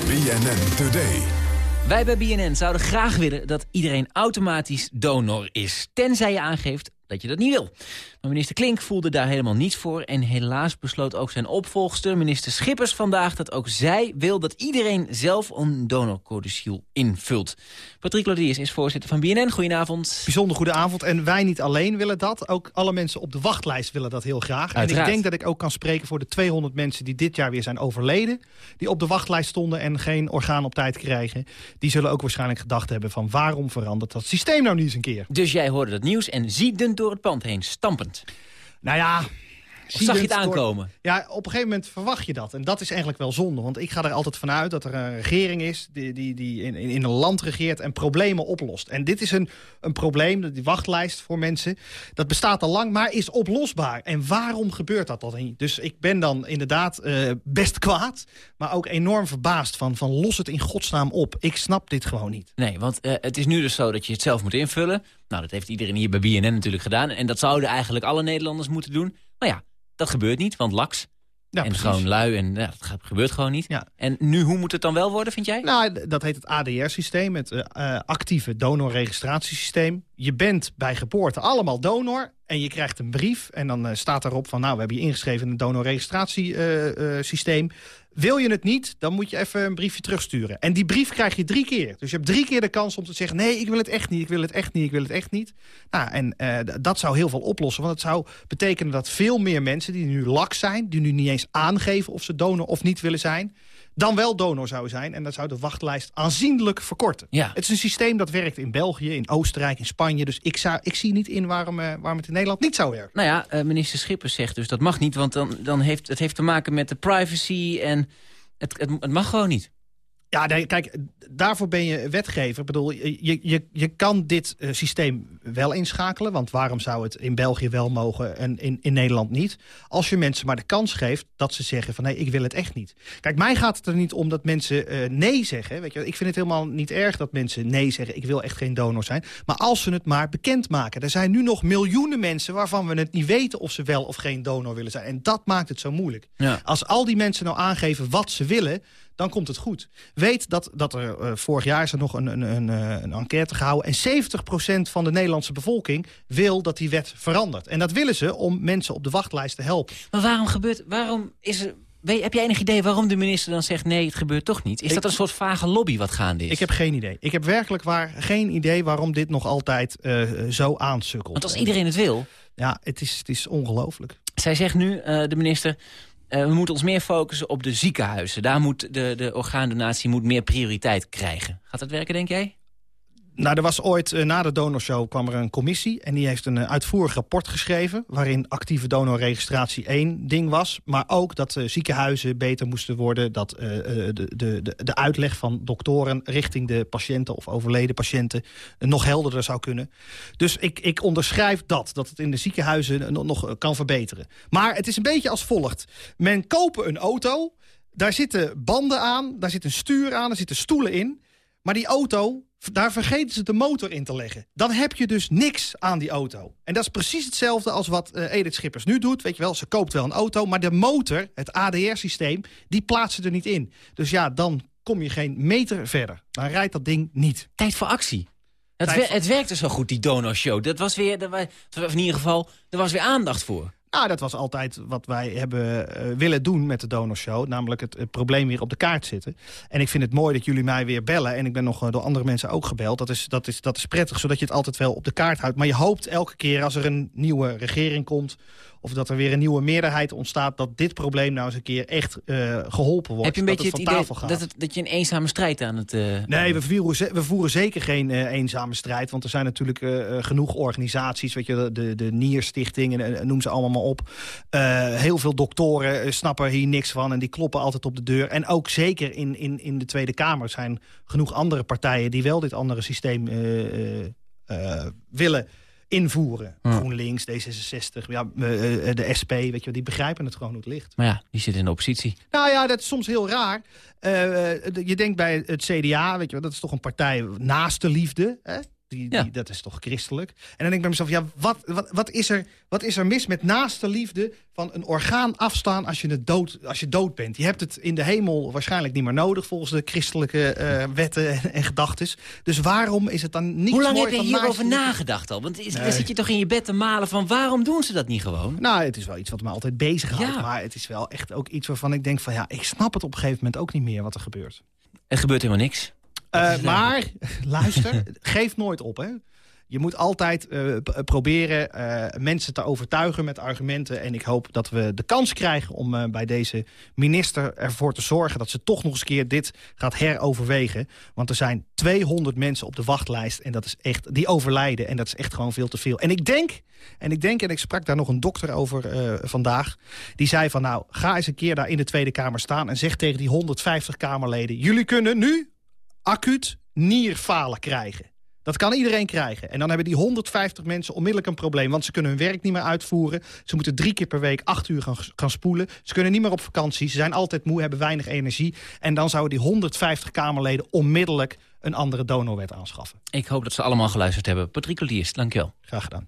BNN Today. Wij bij BNN zouden graag willen dat iedereen automatisch donor is. Tenzij je aangeeft dat je dat niet wil. Maar minister Klink voelde daar helemaal niets voor... en helaas besloot ook zijn opvolgster, minister Schippers, vandaag... dat ook zij wil dat iedereen zelf een donorcodiciel invult. Patrick Lodiers is voorzitter van BNN. Goedenavond. Bijzonder goede avond. En wij niet alleen willen dat. Ook alle mensen op de wachtlijst willen dat heel graag. Uiteraard. En ik denk dat ik ook kan spreken voor de 200 mensen... die dit jaar weer zijn overleden. Die op de wachtlijst stonden en geen orgaan op tijd krijgen. Die zullen ook waarschijnlijk gedacht hebben van... waarom verandert dat systeem nou niet eens een keer? Dus jij hoorde dat nieuws en ziedend door het pand heen, stampend. Nou ja... Of zag je het door- aankomen? Ja, op een gegeven moment verwacht je dat. En dat is eigenlijk wel zonde. Want ik ga er altijd vanuit dat er een regering is... die, die, die in, in een land regeert en problemen oplost. En dit is een, een probleem, die wachtlijst voor mensen... dat bestaat al lang, maar is oplosbaar. En waarom gebeurt dat dan niet? Dus ik ben dan inderdaad eh, best kwaad... maar ook enorm verbaasd van, van los het in godsnaam op. Ik snap dit gewoon niet. Nee, want eh, het is nu dus zo dat je het zelf moet invullen. Nou, dat heeft iedereen hier bij BNN natuurlijk gedaan. En dat zouden eigenlijk alle Nederlanders moeten doen. Maar ja, dat gebeurt niet, want laks. Ja, en precies. gewoon lui en ja, dat ge- gebeurt gewoon niet. En nu, hoe moet het dan wel worden, vind jij? Nou, dat heet het ADR-systeem, het eh, eh, actieve donorregistratiesysteem. Je bent bij geboorte allemaal donor en je krijgt een brief. En dan eh, staat daarop van, nou, we hebben je ingeschreven in het donorregistratiesysteem. Wil je het niet, dan moet je even een briefje terugsturen. En die brief krijg je drie keer. Dus je hebt drie keer de kans om te zeggen... nee, ik wil het echt niet, ik wil het echt niet, ik wil het echt niet. Nou, en eh, dat zou heel veel oplossen. Want het zou betekenen dat veel meer mensen die nu lak zijn... die nu niet eens aangeven of ze donor of niet willen zijn... dan wel donor zouden zijn. En dat zou de wachtlijst aanzienlijk verkorten. Ja. Het is een systeem dat werkt in België, in Oostenrijk, in Spanje. Dus ik, zou, ik zie niet in waarom, eh, waarom het in Nederland niet zou werken. Nou ja, eh, minister Schippers zegt dus dat mag niet... want dan, dan heeft, het heeft te maken met de privacy en het, het, het mag gewoon niet. Ja, nee, kijk, daarvoor ben je wetgever. Ik bedoel, je, je, je kan dit eh, systeem wel inschakelen. Want waarom zou het in België wel mogen en in, in Nederland niet? Als je mensen maar de kans geeft dat ze zeggen van... nee, ik wil het echt niet. Kijk, mij gaat het er niet om dat mensen eh, nee zeggen. Weet je, ik vind het helemaal niet erg dat mensen nee zeggen... ik wil echt geen donor zijn. Maar als ze het maar bekendmaken. Er zijn nu nog miljoenen mensen waarvan we het niet weten... of ze wel of geen donor willen zijn. En dat maakt het zo moeilijk. Ja. Als al die mensen nou aangeven wat ze willen dan komt het goed. Weet dat, dat er eh, vorig jaar is er nog een, een, een, eh, een enquête gehouden... en 70% van de Nederlandse bevolking wil dat die wet verandert. En dat willen ze om mensen op de wachtlijst te helpen. Maar waarom gebeurt... Waarom is er... Weet, heb jij enig idee waarom de minister dan zegt... nee, het gebeurt toch niet? Is Ik- dat een soort vage lobby wat gaande is? Ik heb geen idee. Ik heb werkelijk waar geen idee waarom dit nog altijd eh, zo aansukkelt. Want als iedereen het wil... Ja, het is, het is ongelooflijk. Zij zegt nu, de minister... eh, we moeten ons meer focussen op de ziekenhuizen. Daar moet de, de orgaandonatie moet meer prioriteit krijgen. Gaat dat werken, denk jij? Nou, er was ooit, eh, na de donorshow kwam er een commissie... en die heeft een eh, uitvoerig rapport geschreven... waarin actieve donorregistratie één ding was. Maar ook dat eh, ziekenhuizen beter moesten worden... dat eh, de, de, de, uitleg van doktoren richting de patiënten... of overleden patiënten nog helderder zou kunnen. Dus ik, ik onderschrijf dat, dat het in de ziekenhuizen nog, kan verbeteren. Maar het is een beetje als volgt. Men kopen een auto, daar zitten banden aan... daar zit een stuur aan, er zitten stoelen in... Maar die auto, daar vergeten ze de motor in te leggen. Dan heb je dus niks aan die auto. En dat is precies hetzelfde als wat eh, Edith Schippers nu doet. Weet je wel, ze koopt wel een auto, maar de motor, het ADR-systeem... die plaatsen er niet in. Dus ja, dan kom je geen meter verder. Dan rijdt dat ding niet. Tijd voor actie. Het, wer- het werkte zo goed, die donorshow. Dat was weer, dat wa- of in ieder geval, er was weer aandacht voor. Nou, dat was altijd wat wij hebben uh, willen doen met de Donorshow. Namelijk het, probleem weer op de kaart zitten. En ik vind het mooi dat jullie mij weer bellen. En ik ben nog uh, door andere mensen ook gebeld. Dat is, dat, is, dat is prettig, zodat je het altijd wel op de kaart houdt. Maar je hoopt elke keer als er een nieuwe regering komt of dat er weer een nieuwe meerderheid ontstaat... dat dit probleem nou eens een keer echt uh, geholpen wordt. Heb je een beetje het, idee dat, het, dat je een eenzame strijd aan het... Uh, nee, we voeren, we voeren zeker geen uh, eenzame strijd. Want er zijn natuurlijk genoeg organisaties. Weet je, de, de Nierstichting, en, noem ze allemaal maar op. heel veel doktoren snappen hier niks van en die kloppen altijd op de deur. En ook zeker in, in, in de Tweede Kamer zijn genoeg andere partijen... die wel dit andere systeem willen invoeren. GroenLinks, D66, ja, eh, eh, de SP, weet je, die begrijpen het gewoon hoe het ligt. Maar ja, die zit in de oppositie. Nou ja, dat is soms heel raar. Uh, je denkt bij het CDA, weet je, dat is toch een partij naast de liefde. Hè? Die, die, dat is toch christelijk? En dan denk ik bij mezelf, ja, wat, wat, wat, is er, wat is er mis met naaste liefde van een orgaan afstaan als je, het dood, als je dood bent? Je hebt het in de hemel waarschijnlijk niet meer nodig volgens de christelijke uh, wetten en, en gedachten. Dus waarom is het dan niet Hoe lang heb je hierover nagedacht al? Want is, dan zit je toch in je bed te malen van waarom doen ze dat niet gewoon? Nou, het is wel iets wat me altijd bezighoudt. Ja. Maar het is wel echt ook iets waarvan ik denk van ja, ik snap het op een gegeven moment ook niet meer wat er gebeurt. Er gebeurt helemaal niks. Uh, maar, *laughs* luister, geef nooit op, hè. Je moet altijd uh, proberen uh, mensen te overtuigen met argumenten. En ik hoop dat we de kans krijgen om uh, bij deze minister ervoor te zorgen... dat ze toch nog eens keer dit gaat heroverwegen. Want er zijn 200 mensen op de wachtlijst en dat is echt, die overlijden. En dat is echt gewoon veel te veel. En ik denk, en ik denk, en ik sprak daar nog een dokter over vandaag... die zei van nou, ga eens een keer daar in de Tweede Kamer staan... en zeg tegen die 150 Kamerleden... jullie kunnen nu acuut nierfalen krijgen. Dat kan iedereen krijgen. En dan hebben die 150 mensen onmiddellijk een probleem. Want ze kunnen hun werk niet meer uitvoeren. Ze moeten drie keer per week acht uur gaan, gaan spoelen. Ze kunnen niet meer op vakantie. Ze zijn altijd moe, hebben weinig energie. En dan zouden die 150 Kamerleden onmiddellijk een andere donorwet aanschaffen. Ik hoop dat ze allemaal geluisterd hebben. Patrick Lodiers, dankjewel. Graag gedaan.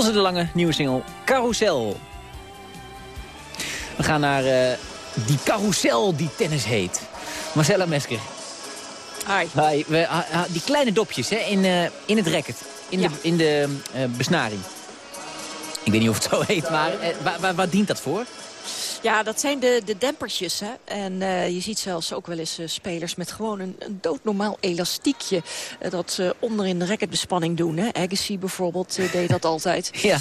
Ilse de Lange, nieuwe single Carousel. We gaan naar uh, die carousel die tennis heet. Marcella Mesker. Hi. Hi. We, uh, die kleine dopjes hè, in, uh, in het racket. in de, in de besnaring. Ik weet niet of het zo heet, maar waar, waar, waar dient dat voor? Ja, dat zijn de, de dempertjes. Hè? En uh, je ziet zelfs ook wel eens uh, spelers met gewoon een, een doodnormaal elastiekje... Uh, dat ze onder in de racketbespanning doen. Hè? Agassi bijvoorbeeld deed dat altijd. *laughs* Ja.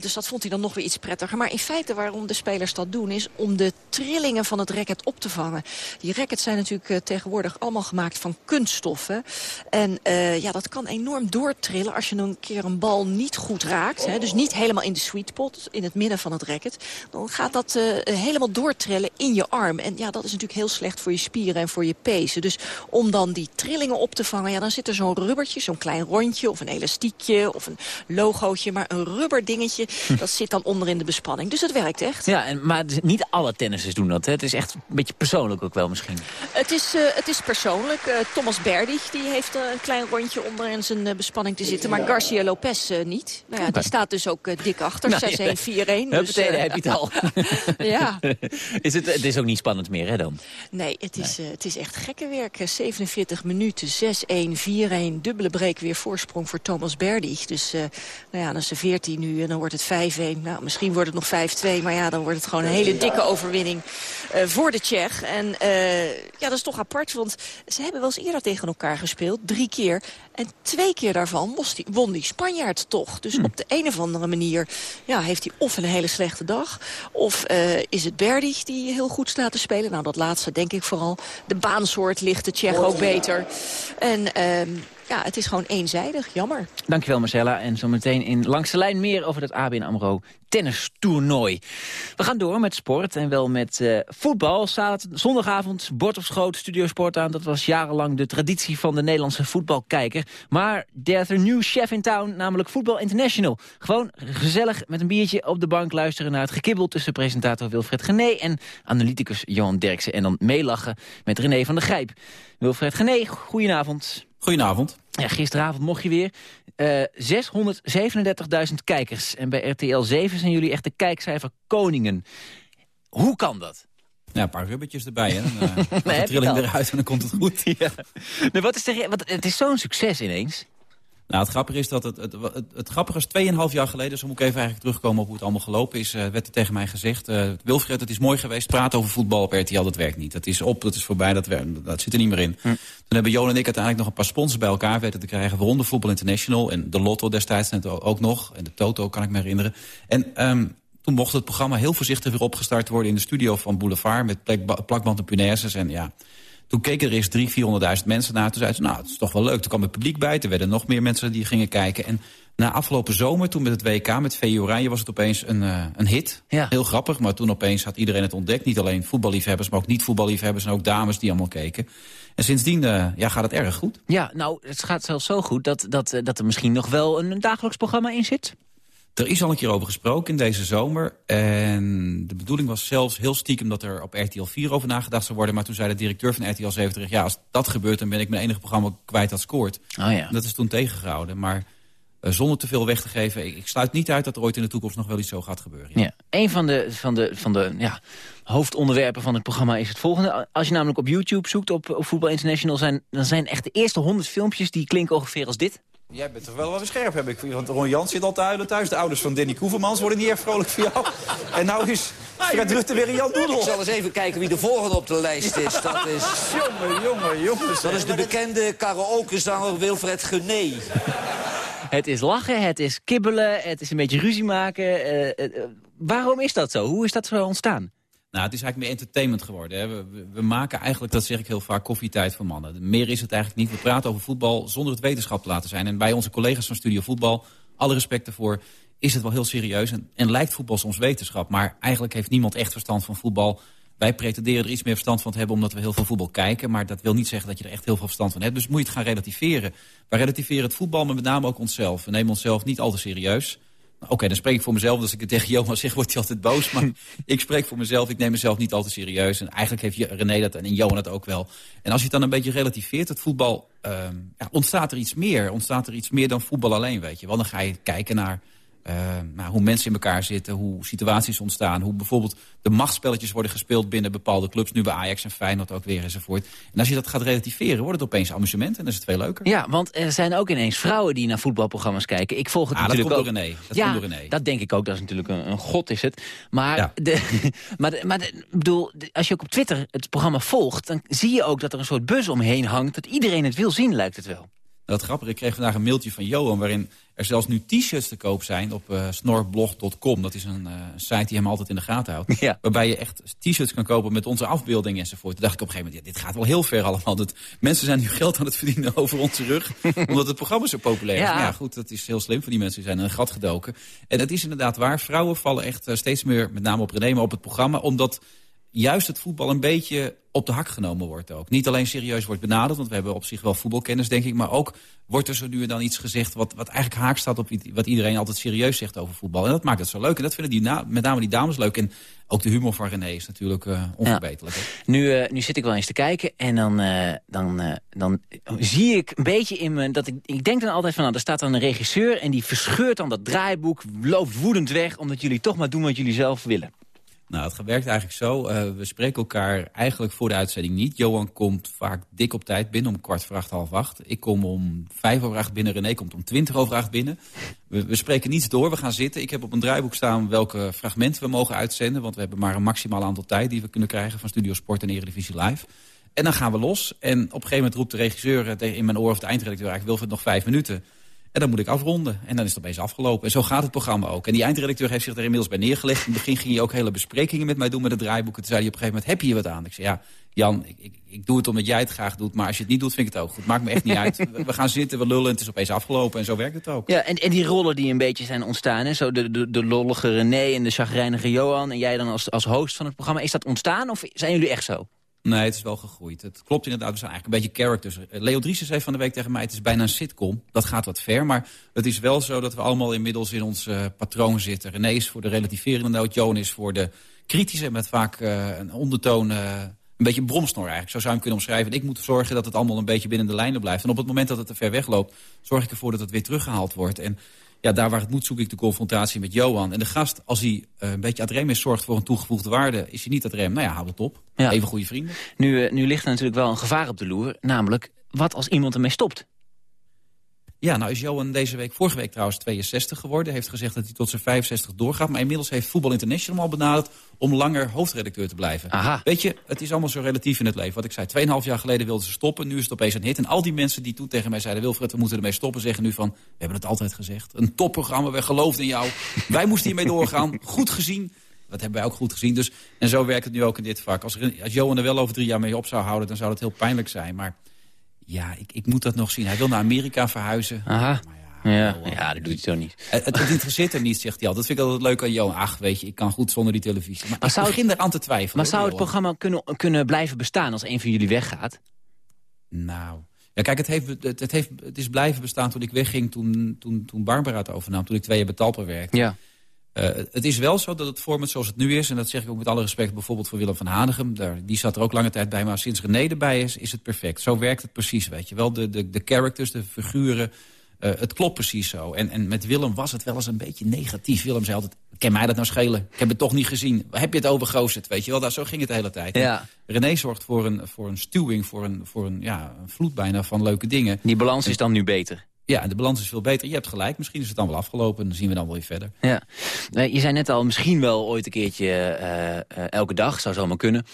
dus dat vond hij dan nog weer iets prettiger. Maar in feite waarom de spelers dat doen... is om de trillingen van het racket op te vangen. Die rackets zijn natuurlijk tegenwoordig allemaal gemaakt van kunststoffen. En ja, dat kan enorm doortrillen als je een keer een bal niet goed raakt. Hè? Dus niet helemaal in de sweet spot, in het midden van het racket. Dan gaat dat helemaal doortrillen in je arm. En ja, dat is natuurlijk heel slecht voor je spieren en voor je pezen. Dus om dan die trillingen op te vangen, ja, dan zit er zo'n rubbertje, zo'n klein rondje of een elastiekje of een logootje. Maar een rubberdingetje, hm. dat zit dan onder in de bespanning. Dus het werkt echt. Ja, en, maar niet alle tennissers doen dat. Hè? Het is echt een beetje persoonlijk ook wel misschien. Het is, uh, het is persoonlijk. Uh, Thomas Berdig die heeft een klein rondje onder in zijn bespanning te zitten. Maar Garcia Lopez niet. Nou ja, die staat dus ook dik achter. Nou, 6-1, 4-1. Dus, heb je het al. *laughs* *laughs* Ja. *laughs* is het, het is ook niet spannend meer, hè dan? Nee, het is, nee. Uh, het is echt gekke werk. 47 minuten, 6-1, 4-1. Dubbele break weer voorsprong voor Thomas Berdig. Dus uh, nou ja, dan is ze 14 nu en dan wordt het 5-1. Nou, misschien wordt het nog 5-2, maar ja, dan wordt het gewoon een hele dikke overwinning uh, voor de Tsjech. En ja, dat is toch apart, want ze hebben wel eens eerder tegen elkaar gespeeld. Drie keer. En twee keer daarvan die, won die Spanjaard toch. Dus hm. op de een of andere manier ja, heeft hij of een hele slechte dag... of uh, is het Berdig die heel goed staat te spelen. Nou, dat laatste denk ik vooral. De baansoort ligt de Tsjech ook beter. En... Uh, ja, het is gewoon eenzijdig. Jammer. Dankjewel Marcella. En zometeen in Langs de Lijn meer over het ABN AMRO tennistoernooi. We gaan door met sport en wel met uh, voetbal. Zondagavond, bord op schoot, studiosport aan. Dat was jarenlang de traditie van de Nederlandse voetbalkijker. Maar there's a new chef in town, namelijk Voetbal International. Gewoon gezellig met een biertje op de bank luisteren naar het gekibbel... tussen presentator Wilfred Gené en analyticus Johan Derksen. En dan meelachen met René van der Grijp. Wilfred Gené, goedenavond. Goedenavond. Ja, gisteravond mocht je weer. Uh, eh, 637.000 kijkers. En bij RTL 7 zijn jullie echt de kijkcijfer koningen. Hoe kan dat? Ja, een paar rubbertjes erbij. Hè. Dan *laughs* uh, de trilling eruit en dan komt het goed. *laughs* Ja. Nou, wat is de, wat, het is zo'n succes ineens. Nou, het grappige is dat het, het, het, het grappige is 2,5 jaar geleden, zo moet ik even eigenlijk terugkomen op hoe het allemaal gelopen is, uh, werd er tegen mij gezegd, uh, Wilfred, het is mooi geweest, praten over voetbal op RTL, dat werkt niet. Dat is op, dat is voorbij, dat, werkt, dat zit er niet meer in. Hm. Toen hebben Johan en ik uiteindelijk nog een paar sponsors bij elkaar weten te krijgen, waaronder Voetbal International en de Lotto destijds net ook nog, en de Toto kan ik me herinneren. En um, toen mocht het programma heel voorzichtig weer opgestart worden in de studio van Boulevard met plakband en punaises en ja... Toen keken er eerst 300.000, 400.000 mensen naar. Toen zeiden ze, nou, het is toch wel leuk. Toen kwam het publiek bij. Er werden nog meer mensen die gingen kijken. En na afgelopen zomer, toen met het WK, met VU Oranje... was het opeens een, uh, een hit. Ja. Heel grappig, maar toen opeens had iedereen het ontdekt. Niet alleen voetballiefhebbers, maar ook niet-voetballiefhebbers... en ook dames die allemaal keken. En sindsdien uh, ja, gaat het erg goed. Ja, nou, het gaat zelfs zo goed dat, dat, dat er misschien nog wel een dagelijks programma in zit. Er is al een keer over gesproken in deze zomer. En de bedoeling was zelfs heel stiekem dat er op RTL 4 over nagedacht zou worden. Maar toen zei de directeur van RTL 70... ja, als dat gebeurt, dan ben ik mijn enige programma kwijt dat scoort. Oh ja. Dat is toen tegengehouden. Maar uh, zonder te veel weg te geven... Ik, ik, sluit niet uit dat er ooit in de toekomst nog wel iets zo gaat gebeuren. Ja. ja. Een van de, van de, van de ja, hoofdonderwerpen van het programma is het volgende. Als je namelijk op YouTube zoekt op, op Voetbal International... Zijn, dan zijn echt de eerste honderd filmpjes die klinken ongeveer als dit. Jij bent toch wel wat scherp, heb ik. Want Ron Jans zit al te huilen thuis. De ouders van Danny Koevermans worden niet erg vrolijk voor jou. En nou is Fred Rutte weer in Jan Doedel. Ik zal eens even kijken wie de volgende op de lijst is. Dat *laughs* is... Jongen, jongen, jongens. Dat is de bekende karaokezanger Wilfred Gené. Het is lachen, het is kibbelen, het is een beetje ruzie maken. Uh, uh, waarom is dat zo? Hoe is dat zo ontstaan? Nou, het is eigenlijk meer entertainment geworden. Hè. We, we, maken eigenlijk, dat zeg ik heel vaak, koffietijd voor mannen. Meer is het eigenlijk niet. We praten over voetbal zonder het wetenschap te laten zijn. En bij onze collega's van Studio Voetbal, alle respect ervoor, is het wel heel serieus. En, en lijkt voetbal soms wetenschap. Maar eigenlijk heeft niemand echt verstand van voetbal. Wij pretenderen er iets meer verstand van te hebben omdat we heel veel voetbal kijken. Maar dat wil niet zeggen dat je er echt heel veel verstand van hebt. Dus moet je het gaan relativeren. Wij relativeren het voetbal, maar met name ook onszelf. We nemen onszelf niet al te serieus. Oké, dan spreek ik voor mezelf. Als ik het tegen Johan zeg, wordt hij altijd boos. Maar *laughs* ik spreek voor mezelf. Ik neem mezelf niet altijd serieus. En eigenlijk heeft René dat en Johan dat ook wel. En als je het dan een beetje relativeert, het voetbal... Uh, ja, ontstaat er iets meer. Ontstaat er iets meer dan voetbal alleen, weet je wel. Dan ga je kijken naar Uh, nou, hoe mensen in elkaar zitten, hoe situaties ontstaan... hoe bijvoorbeeld de machtspelletjes worden gespeeld binnen bepaalde clubs... nu bij Ajax en Feyenoord ook weer enzovoort. En als je dat gaat relativeren, wordt het opeens amusement... en dan is het veel leuker. Ja, want er zijn ook ineens vrouwen die naar voetbalprogramma's kijken. Ik volg het ah, natuurlijk dat ook. René. Dat ja, komt door René. dat denk ik ook. Dat is natuurlijk een, een god is het. Maar, ja. de, *laughs* maar, de, maar de, bedoel, als je ook op Twitter het programma volgt... dan zie je ook dat er een soort buzz omheen hangt... dat iedereen het wil zien, lijkt het wel. Dat grappige, ik kreeg vandaag een mailtje van Johan... waarin er zelfs nu t-shirts te koop zijn op uh, snorblog.com. Dat is een uh, site die hem altijd in de gaten houdt. Ja. Waarbij je echt t-shirts kan kopen met onze afbeeldingen enzovoort. Toen dacht ik op een gegeven moment, ja, dit gaat wel heel ver allemaal. Dat, mensen zijn nu geld aan het verdienen over onze rug. *laughs* omdat het programma zo populair is. Ja. Maar ja, goed, dat is heel slim voor die mensen. Die zijn in een gat gedoken. En het is inderdaad waar. Vrouwen vallen echt uh, steeds meer, met name op René, maar op het programma. Omdat juist het voetbal een beetje op de hak genomen wordt ook. Niet alleen serieus wordt benaderd, want we hebben op zich wel voetbalkennis, denk ik. Maar ook wordt er zo nu en dan iets gezegd wat, wat eigenlijk haak staat op wat iedereen altijd serieus zegt over voetbal. En dat maakt het zo leuk. En dat vinden die na, met name die dames leuk. En ook de humor van René is natuurlijk uh, onverbeterlijk. Ja. Nu, uh, nu zit ik wel eens te kijken en dan, uh, dan, dan zie ik een beetje in me... dat ik, ik denk dan altijd van, nou, er staat dan een regisseur... en die verscheurt dan dat draaiboek, loopt woedend weg... omdat jullie toch maar doen wat jullie zelf willen. Nou, het werkt eigenlijk zo. Uh, we spreken elkaar eigenlijk voor de uitzending niet. Johan komt vaak dik op tijd binnen om kwart voor acht, half acht. Ik kom om vijf over acht binnen. René komt om twintig over acht binnen. We, we, spreken niets door. We gaan zitten. Ik heb op een draaiboek staan welke fragmenten we mogen uitzenden. Want we hebben maar een maximaal aantal tijd die we kunnen krijgen van Studio Sport en Eredivisie Live. En dan gaan we los. En op een gegeven moment roept de regisseur in mijn oor of de eindredacteur eigenlijk... het nog vijf minuten. En dan moet ik afronden. En dan is het opeens afgelopen. En zo gaat het programma ook. En die eindredacteur heeft zich er inmiddels bij neergelegd. In het begin ging hij ook hele besprekingen met mij doen met het draaiboek. Toen zei hij op een gegeven moment, heb je hier wat aan? Ik zei, ja, Jan, ik, ik, ik doe het omdat jij het graag doet. Maar als je het niet doet, vind ik het ook goed. Maakt me echt niet uit. We gaan zitten, we lullen en het is opeens afgelopen. En zo werkt het ook. Ja, en, en die rollen die een beetje zijn ontstaan. Hè? Zo de, de, de lollige René en de chagrijnige Johan. En jij dan als, als host van het programma. Is dat ontstaan of zijn jullie echt zo? Nee, het is wel gegroeid. Het klopt inderdaad, we zijn eigenlijk een beetje characters. Leo Driessen zei van de week tegen mij, het is bijna een sitcom. Dat gaat wat ver, maar het is wel zo dat we allemaal inmiddels in ons uh, patroon zitten. René is voor de relativerende noot, Johan is voor de kritische... met vaak uh, een ondertoon, een beetje bromsnor eigenlijk. Zo zou je hem kunnen omschrijven. En ik moet zorgen dat het allemaal een beetje binnen de lijnen blijft. En op het moment dat het te ver wegloopt, zorg ik ervoor dat het weer teruggehaald wordt. En ja, daar waar het moet zoek ik de confrontatie met Johan. En de gast, als hij uh, een beetje ad rem is, zorgt voor een toegevoegde waarde... is hij niet ad rem, nou ja, hou het op. Ja. Even goede vrienden. Nu, uh, nu ligt er natuurlijk wel een gevaar op de loer. Namelijk, wat als iemand ermee stopt? Ja, nou is Johan deze week, vorige week trouwens 62 geworden. Heeft gezegd dat hij tot zijn 65 doorgaat. Maar inmiddels heeft Voetbal International al benaderd om langer hoofdredacteur te blijven. Aha. Weet je, het is allemaal zo relatief in het leven. Wat ik zei, 2,5 jaar geleden wilden ze stoppen. Nu is het opeens een hit. En al die mensen die toen tegen mij zeiden... Wilfred, we moeten ermee stoppen, zeggen nu van... we hebben het altijd gezegd. Een topprogramma, wij geloofden in jou. *laughs* wij moesten hiermee doorgaan. Goed gezien. Dat hebben wij ook goed gezien. Dus, en zo werkt het nu ook in dit vak. Als, als Johan er wel over drie jaar mee op zou houden... dan zou dat heel pijnlijk zijn. Maar ja, ik, ik moet dat nog zien. Hij wil naar Amerika verhuizen. Aha. Ja, ja, ja, dat doet hij zo niet. Het, het interesseert hem niet, zegt hij altijd. Dat vind ik altijd leuk aan Johan. Ach, weet je, ik kan goed zonder die televisie. Maar, maar ik zou begin het, eraan te twijfelen. Maar zou het programma kunnen, kunnen blijven bestaan als een van jullie weggaat? Nou, ja, kijk, het, heeft, het, het, heeft, het is blijven bestaan toen ik wegging, toen, toen, toen Barbara het overnam. Toen ik twee jaar bij Talpa werkte. Ja. Uh, het is wel zo dat het format zoals het nu is... en dat zeg ik ook met alle respect bijvoorbeeld voor Willem van Hanegem... Daar, die zat er ook lange tijd bij, maar sinds René erbij is... is het perfect. Zo werkt het precies, weet je wel. De, de, de characters, de figuren, uh, het klopt precies zo. En, en met Willem was het wel eens een beetje negatief. Willem zei altijd, kan mij dat nou schelen? Ik heb het toch niet gezien. Heb je het over Goosset, weet je wel? Daar, zo ging het de hele tijd. Ja. René zorgt voor een, voor een stuwing, voor, een, voor een, ja, een vloed bijna van leuke dingen. Die balans is dan nu beter. Ja, de balans is veel beter. Je hebt gelijk, misschien is het dan wel afgelopen. En dan zien we dan wel weer verder. Ja. Je zei net al, misschien wel ooit een keertje uh, uh, elke dag. Zou zomaar kunnen.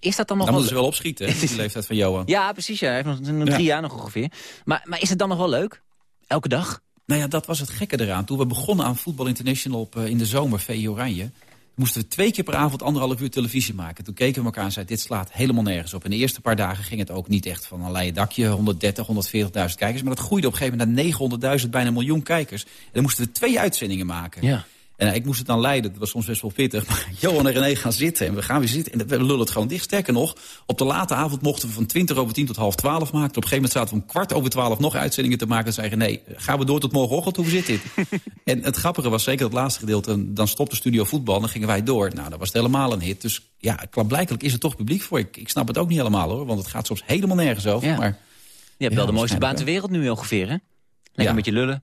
is dat dan nog dan wel... moeten ze wel opschieten, hè, die *laughs* leeftijd van Johan. Ja, precies. Ja. Hij heeft nog, drie ja. jaar nog ongeveer. Maar, maar is het dan nog wel leuk? Elke dag? Nou ja, dat was het gekke eraan. Toen we begonnen aan Voetbal International op, in de zomer, Oranje moesten we twee keer per avond anderhalf uur televisie maken. Toen keken we elkaar en zeiden, dit slaat helemaal nergens op. In de eerste paar dagen ging het ook niet echt van een leien dakje, 130, 140.000 kijkers. Maar dat groeide op een gegeven moment naar 900.000, bijna een miljoen kijkers. En dan moesten we twee uitzendingen maken. Ja. En uh, ik moest het dan leiden, dat was soms best wel pittig. *laughs* Maar Johan en René gaan zitten en we gaan weer zitten. En we lullen het gewoon dicht. Sterker nog, op de late avond mochten we van 20 over 10 tot half 12 maken. Op een gegeven moment zaten we om kwart over 12 nog uitzendingen te maken. En zeiden nee, gaan we door tot morgenochtend? Hoe zit dit? *laughs* en het grappige was zeker het laatste gedeelte. Dan stopte Studio Voetbal en dan gingen wij door. Nou, dat was het helemaal een hit. Dus ja, blijkbaar is er toch publiek voor. Ik, ik snap het ook niet helemaal hoor, want het gaat soms helemaal nergens over. Ja. Maar, je hebt ja, wel de mooiste baan ter wereld nu ongeveer, hè? Lekker ja. met je lullen.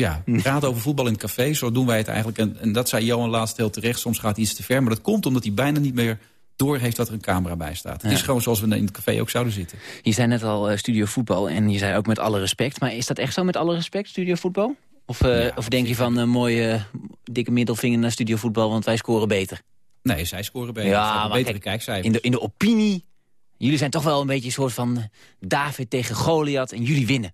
Ja, praten over voetbal in het café, zo doen wij het eigenlijk. En, en dat zei Johan laatst heel terecht, soms gaat hij iets te ver. Maar dat komt omdat hij bijna niet meer door heeft dat er een camera bij staat. Het is gewoon zoals we in het café ook zouden zitten. Je zei net al uh, studio voetbal en je zei ook met alle respect. Maar is dat echt zo met alle respect, studio voetbal? Of, uh, ja, of denk je van een mooie dikke middelvinger naar studio voetbal, want wij scoren beter? Nee, zij scoren beter. Ja, maar betere kijkcijfers. In de, in de opinie, jullie zijn toch wel een beetje een soort van David tegen Goliath en jullie winnen.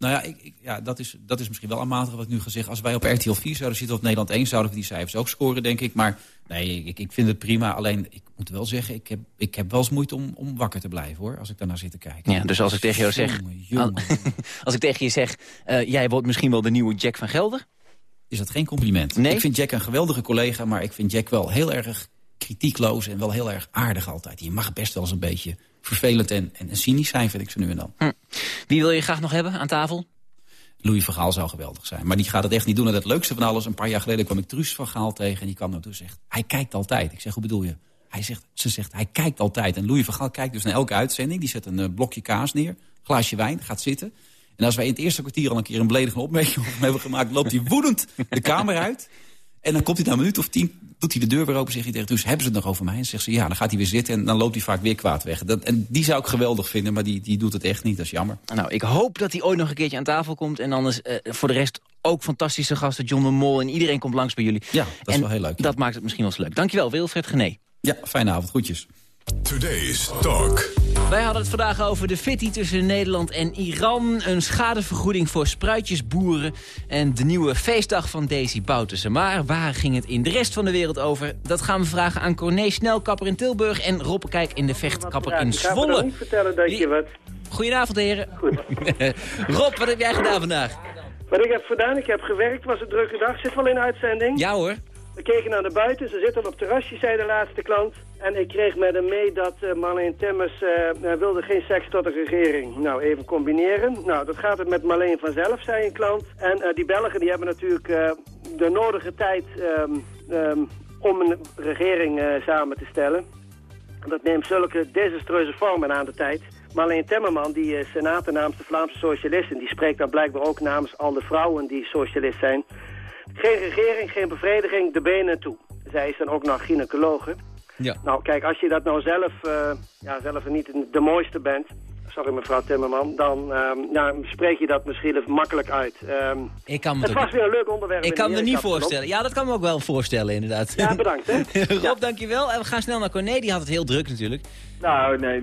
Nou ja, ik, ik, ja dat, is, dat is misschien wel aanmatig wat ik nu ga zeggen. Als wij op RTL 4 zouden zitten of Nederland 1... zouden we die cijfers ook scoren, denk ik. Maar nee, ik, ik vind het prima. Alleen, ik moet wel zeggen, ik heb, ik heb wel eens moeite om, om wakker te blijven, hoor. Als ik daarnaar zit te kijken. Ja, dus als ik tegen jou zeg... *laughs* als ik tegen je zeg, uh, jij wordt misschien wel de nieuwe Jack van Gelder... Is dat geen compliment? Nee? Ik vind Jack een geweldige collega, maar ik vind Jack wel heel erg kritiekloos... en wel heel erg aardig altijd. Je mag best wel eens een beetje vervelend en, en cynisch zijn, vind ik ze nu en dan. Hm. Wie wil je graag nog hebben aan tafel? Louis van Gaal zou geweldig zijn. Maar die gaat het echt niet doen. En het leukste van alles, een paar jaar geleden kwam ik Truus van Gaal tegen... en die kwam naartoe en zegt, hij kijkt altijd. Ik zeg, hoe bedoel je? Hij zegt, ze zegt, hij kijkt altijd. En Louis van Gaal kijkt dus naar elke uitzending. Die zet een uh, blokje kaas neer, glaasje wijn, gaat zitten. En als wij in het eerste kwartier al een keer een beledigende opmerking hebben gemaakt... loopt hij woedend de kamer uit. En dan komt hij na een minuut of tien, doet hij de deur weer open... zegt hij tegen Truus, hebben ze het nog over mij? En zegt ze, ja, dan gaat hij weer zitten en dan loopt hij vaak weer kwaad weg. Dat, en die zou ik geweldig vinden, maar die, die doet het echt niet. Dat is jammer. Nou, ik hoop dat hij ooit nog een keertje aan tafel komt. En anders uh, voor de rest ook fantastische gasten. John de Mol en iedereen komt langs bij jullie. Ja, dat is en wel heel leuk. Ja. Dat maakt het misschien wel eens leuk. Dankjewel, Wilfred Gené. Ja, fijne avond. Groetjes. Today's Talk. Wij hadden het vandaag over de fitty tussen Nederland en Iran. Een schadevergoeding voor spruitjesboeren. En de nieuwe feestdag van Daisy Boutussen. Maar waar ging het in de rest van de wereld over? Dat gaan we vragen aan Corné Snelkapper in Tilburg... en Roppekijk in de Vechtkapper in Zwolle. Ik ga niet vertellen dat je wat... Goedenavond, heren. Goed. *laughs* Rob, wat heb jij gedaan vandaag? Wat ik heb gedaan, ik heb gewerkt, was een drukke dag. Zit wel in de uitzending. Ja hoor. We keken naar de buiten, ze zitten op terrasje, zei de laatste klant. En ik kreeg met hem mee dat uh, Marleen Temmers uh, wilde geen seks tot de regering. Nou, even combineren. Nou, dat gaat het met Marleen vanzelf, zei een klant. En die Belgen die hebben natuurlijk de nodige tijd um, um, om een regering samen te stellen. Dat neemt zulke desastreuze vormen aan de tijd. Marleen Temmerman, die senator namens de Vlaamse socialisten... die spreekt dan blijkbaar ook namens al de vrouwen die socialist zijn... Geen regering, geen bevrediging, de benen toe. Zij is dan ook nog gynaecologe. Ja. Nou, kijk, als je dat nou zelf, uh, ja, zelf niet de mooiste bent... Sorry, mevrouw Timmerman. Dan um, ja, spreek je dat misschien even makkelijk uit. Um, ik kan me het was weer een leuk onderwerp. Ik kan me niet voorstellen. Ja, dat kan me ook wel voorstellen, inderdaad. Ja, bedankt. Hè? *laughs* Rob, ja. dankjewel. En we gaan snel naar Corné. Die had het heel druk natuurlijk. Nou, nee,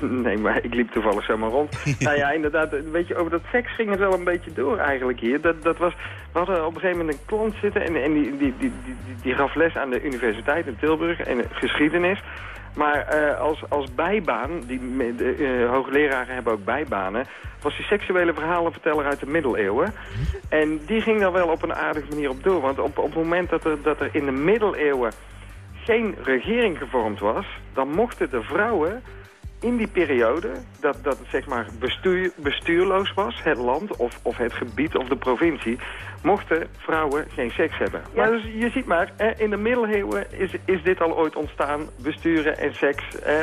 *laughs* nee, maar ik liep toevallig zomaar rond. *laughs* nou ja, inderdaad, weet je, over dat seks ging het wel een beetje door eigenlijk hier. Dat, dat was, we hadden op een gegeven moment een klant zitten en, en die, die, die, die, die gaf les aan de universiteit in Tilburg en geschiedenis. Maar uh, als, als bijbaan, die, de uh, hoogleraren hebben ook bijbanen... was die seksuele verhalenverteller uit de middeleeuwen. En die ging daar wel op een aardige manier op door. Want op, op het moment dat er, dat er in de middeleeuwen geen regering gevormd was... dan mochten de vrouwen in die periode, dat, dat het zeg maar bestuur, bestuurloos was, het land of, of het gebied of de provincie, mochten vrouwen geen seks hebben. Ja. Maar dus je ziet maar, in de middeleeuwen is, is dit al ooit ontstaan, besturen en seks, eh,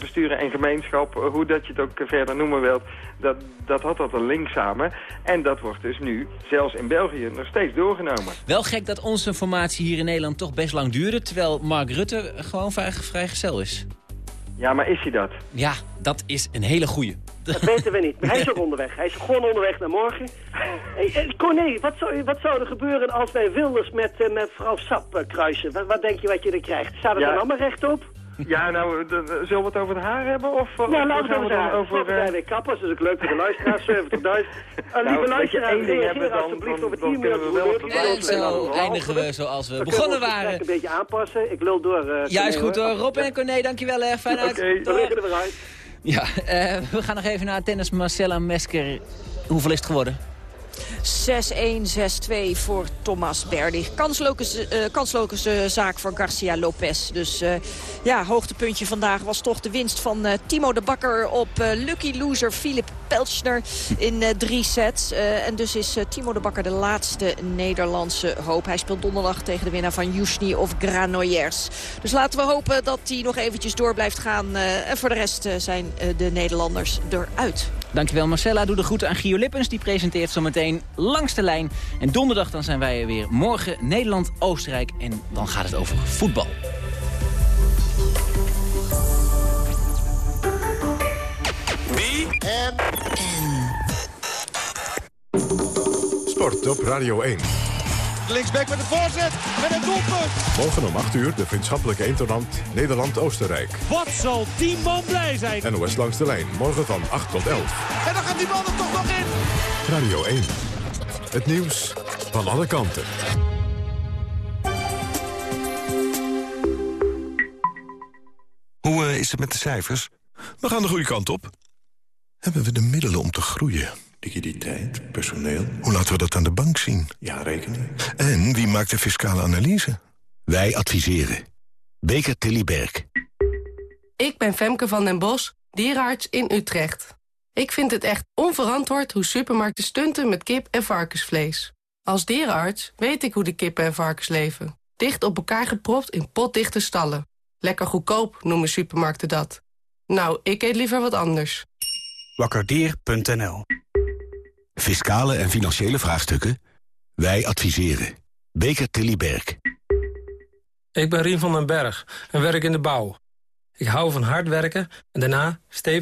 besturen en gemeenschap, hoe dat je het ook verder noemen wilt, dat, dat had dat een link samen. En dat wordt dus nu, zelfs in België, nog steeds doorgenomen. Wel gek dat onze formatie hier in Nederland toch best lang duurde, terwijl Mark Rutte gewoon vrij, vrijgezel is. Ja, maar is hij dat? Ja, dat is een hele goeie. Dat weten we niet. Maar hij is ook onderweg. Hij is gewoon onderweg naar morgen. Hey, Corné, wat zou, wat zou er gebeuren als wij Wilders met, uh, met vrouw Sap uh, kruisen? Wat, wat, denk je wat je er krijgt? Staat het ja. dan allemaal rechtop? Ja, nou, de, de, zullen we het over het haar hebben? Of, ja, laten we het over het haar. Over, uh... weer kappers, dat is ook leuk voor de luisteraars, *laughs* 70.000. Uh, lieve luisteraars, reageer alsjeblieft op het e-mail. En zo eindigen we zoals we begonnen waren. een beetje aanpassen, ik lul door. Uh, is goed hoor. Rob en Corné, dankjewel hè. Fijn uit. Oké, we liggen er weer uit. Ja, uh, we gaan nog even naar tennis Marcella Mesker. Hoeveel is het geworden? 6-1, 6-2 voor Thomas Berdy. Kansloze, kansloze zaak voor Garcia Lopez. Dus uh, ja, hoogtepuntje vandaag was toch de winst van uh, Timo de Bakker op lucky loser Filip Pelchner in drie sets. en dus is Timo de Bakker de laatste Nederlandse hoop. Hij speelt donderdag tegen de winnaar van Yushny of Granollers. Dus laten we hopen dat hij nog eventjes door blijft gaan. en voor de rest zijn de Nederlanders eruit. Dankjewel Marcella. Doe de groeten aan Gio Lippens. Die presenteert zometeen langs de lijn. En donderdag dan zijn wij er weer. Morgen Nederland-Oostenrijk. En dan gaat het over voetbal. Sport op Radio 1. Linksback met de voorzet en een doelpunt. Morgen om 8 uur de vriendschappelijke interland Nederland-Oostenrijk. Wat zal die man blij zijn. NOS langs de lijn, morgen van 8 tot 11. En dan gaat die bal er toch nog in. Radio 1. Het nieuws van alle kanten. Hoe eh, is het met de cijfers? We gaan de goede kant op. Hebben we de middelen om te groeien? Liquiditeit, personeel. Hoe laten we dat aan de bank zien? Ja, rekening. En wie maakt de fiscale analyse? Wij adviseren. Beker Tilly Berg. Ik ben Femke van den Bos, dierenarts in Utrecht. Ik vind het echt onverantwoord hoe supermarkten stunten met kip en varkensvlees. Als dierenarts weet ik hoe de kippen en varkens leven. Dicht op elkaar gepropt in potdichte stallen. Lekker goedkoop noemen supermarkten dat. Nou, ik eet liever wat anders. Wakkerdier.nl Fiscale en financiële vraagstukken? Wij adviseren. Beker Tilly Berg. Ik ben Rien van den Berg en werk in de bouw. Ik hou van hard werken en daarna stevig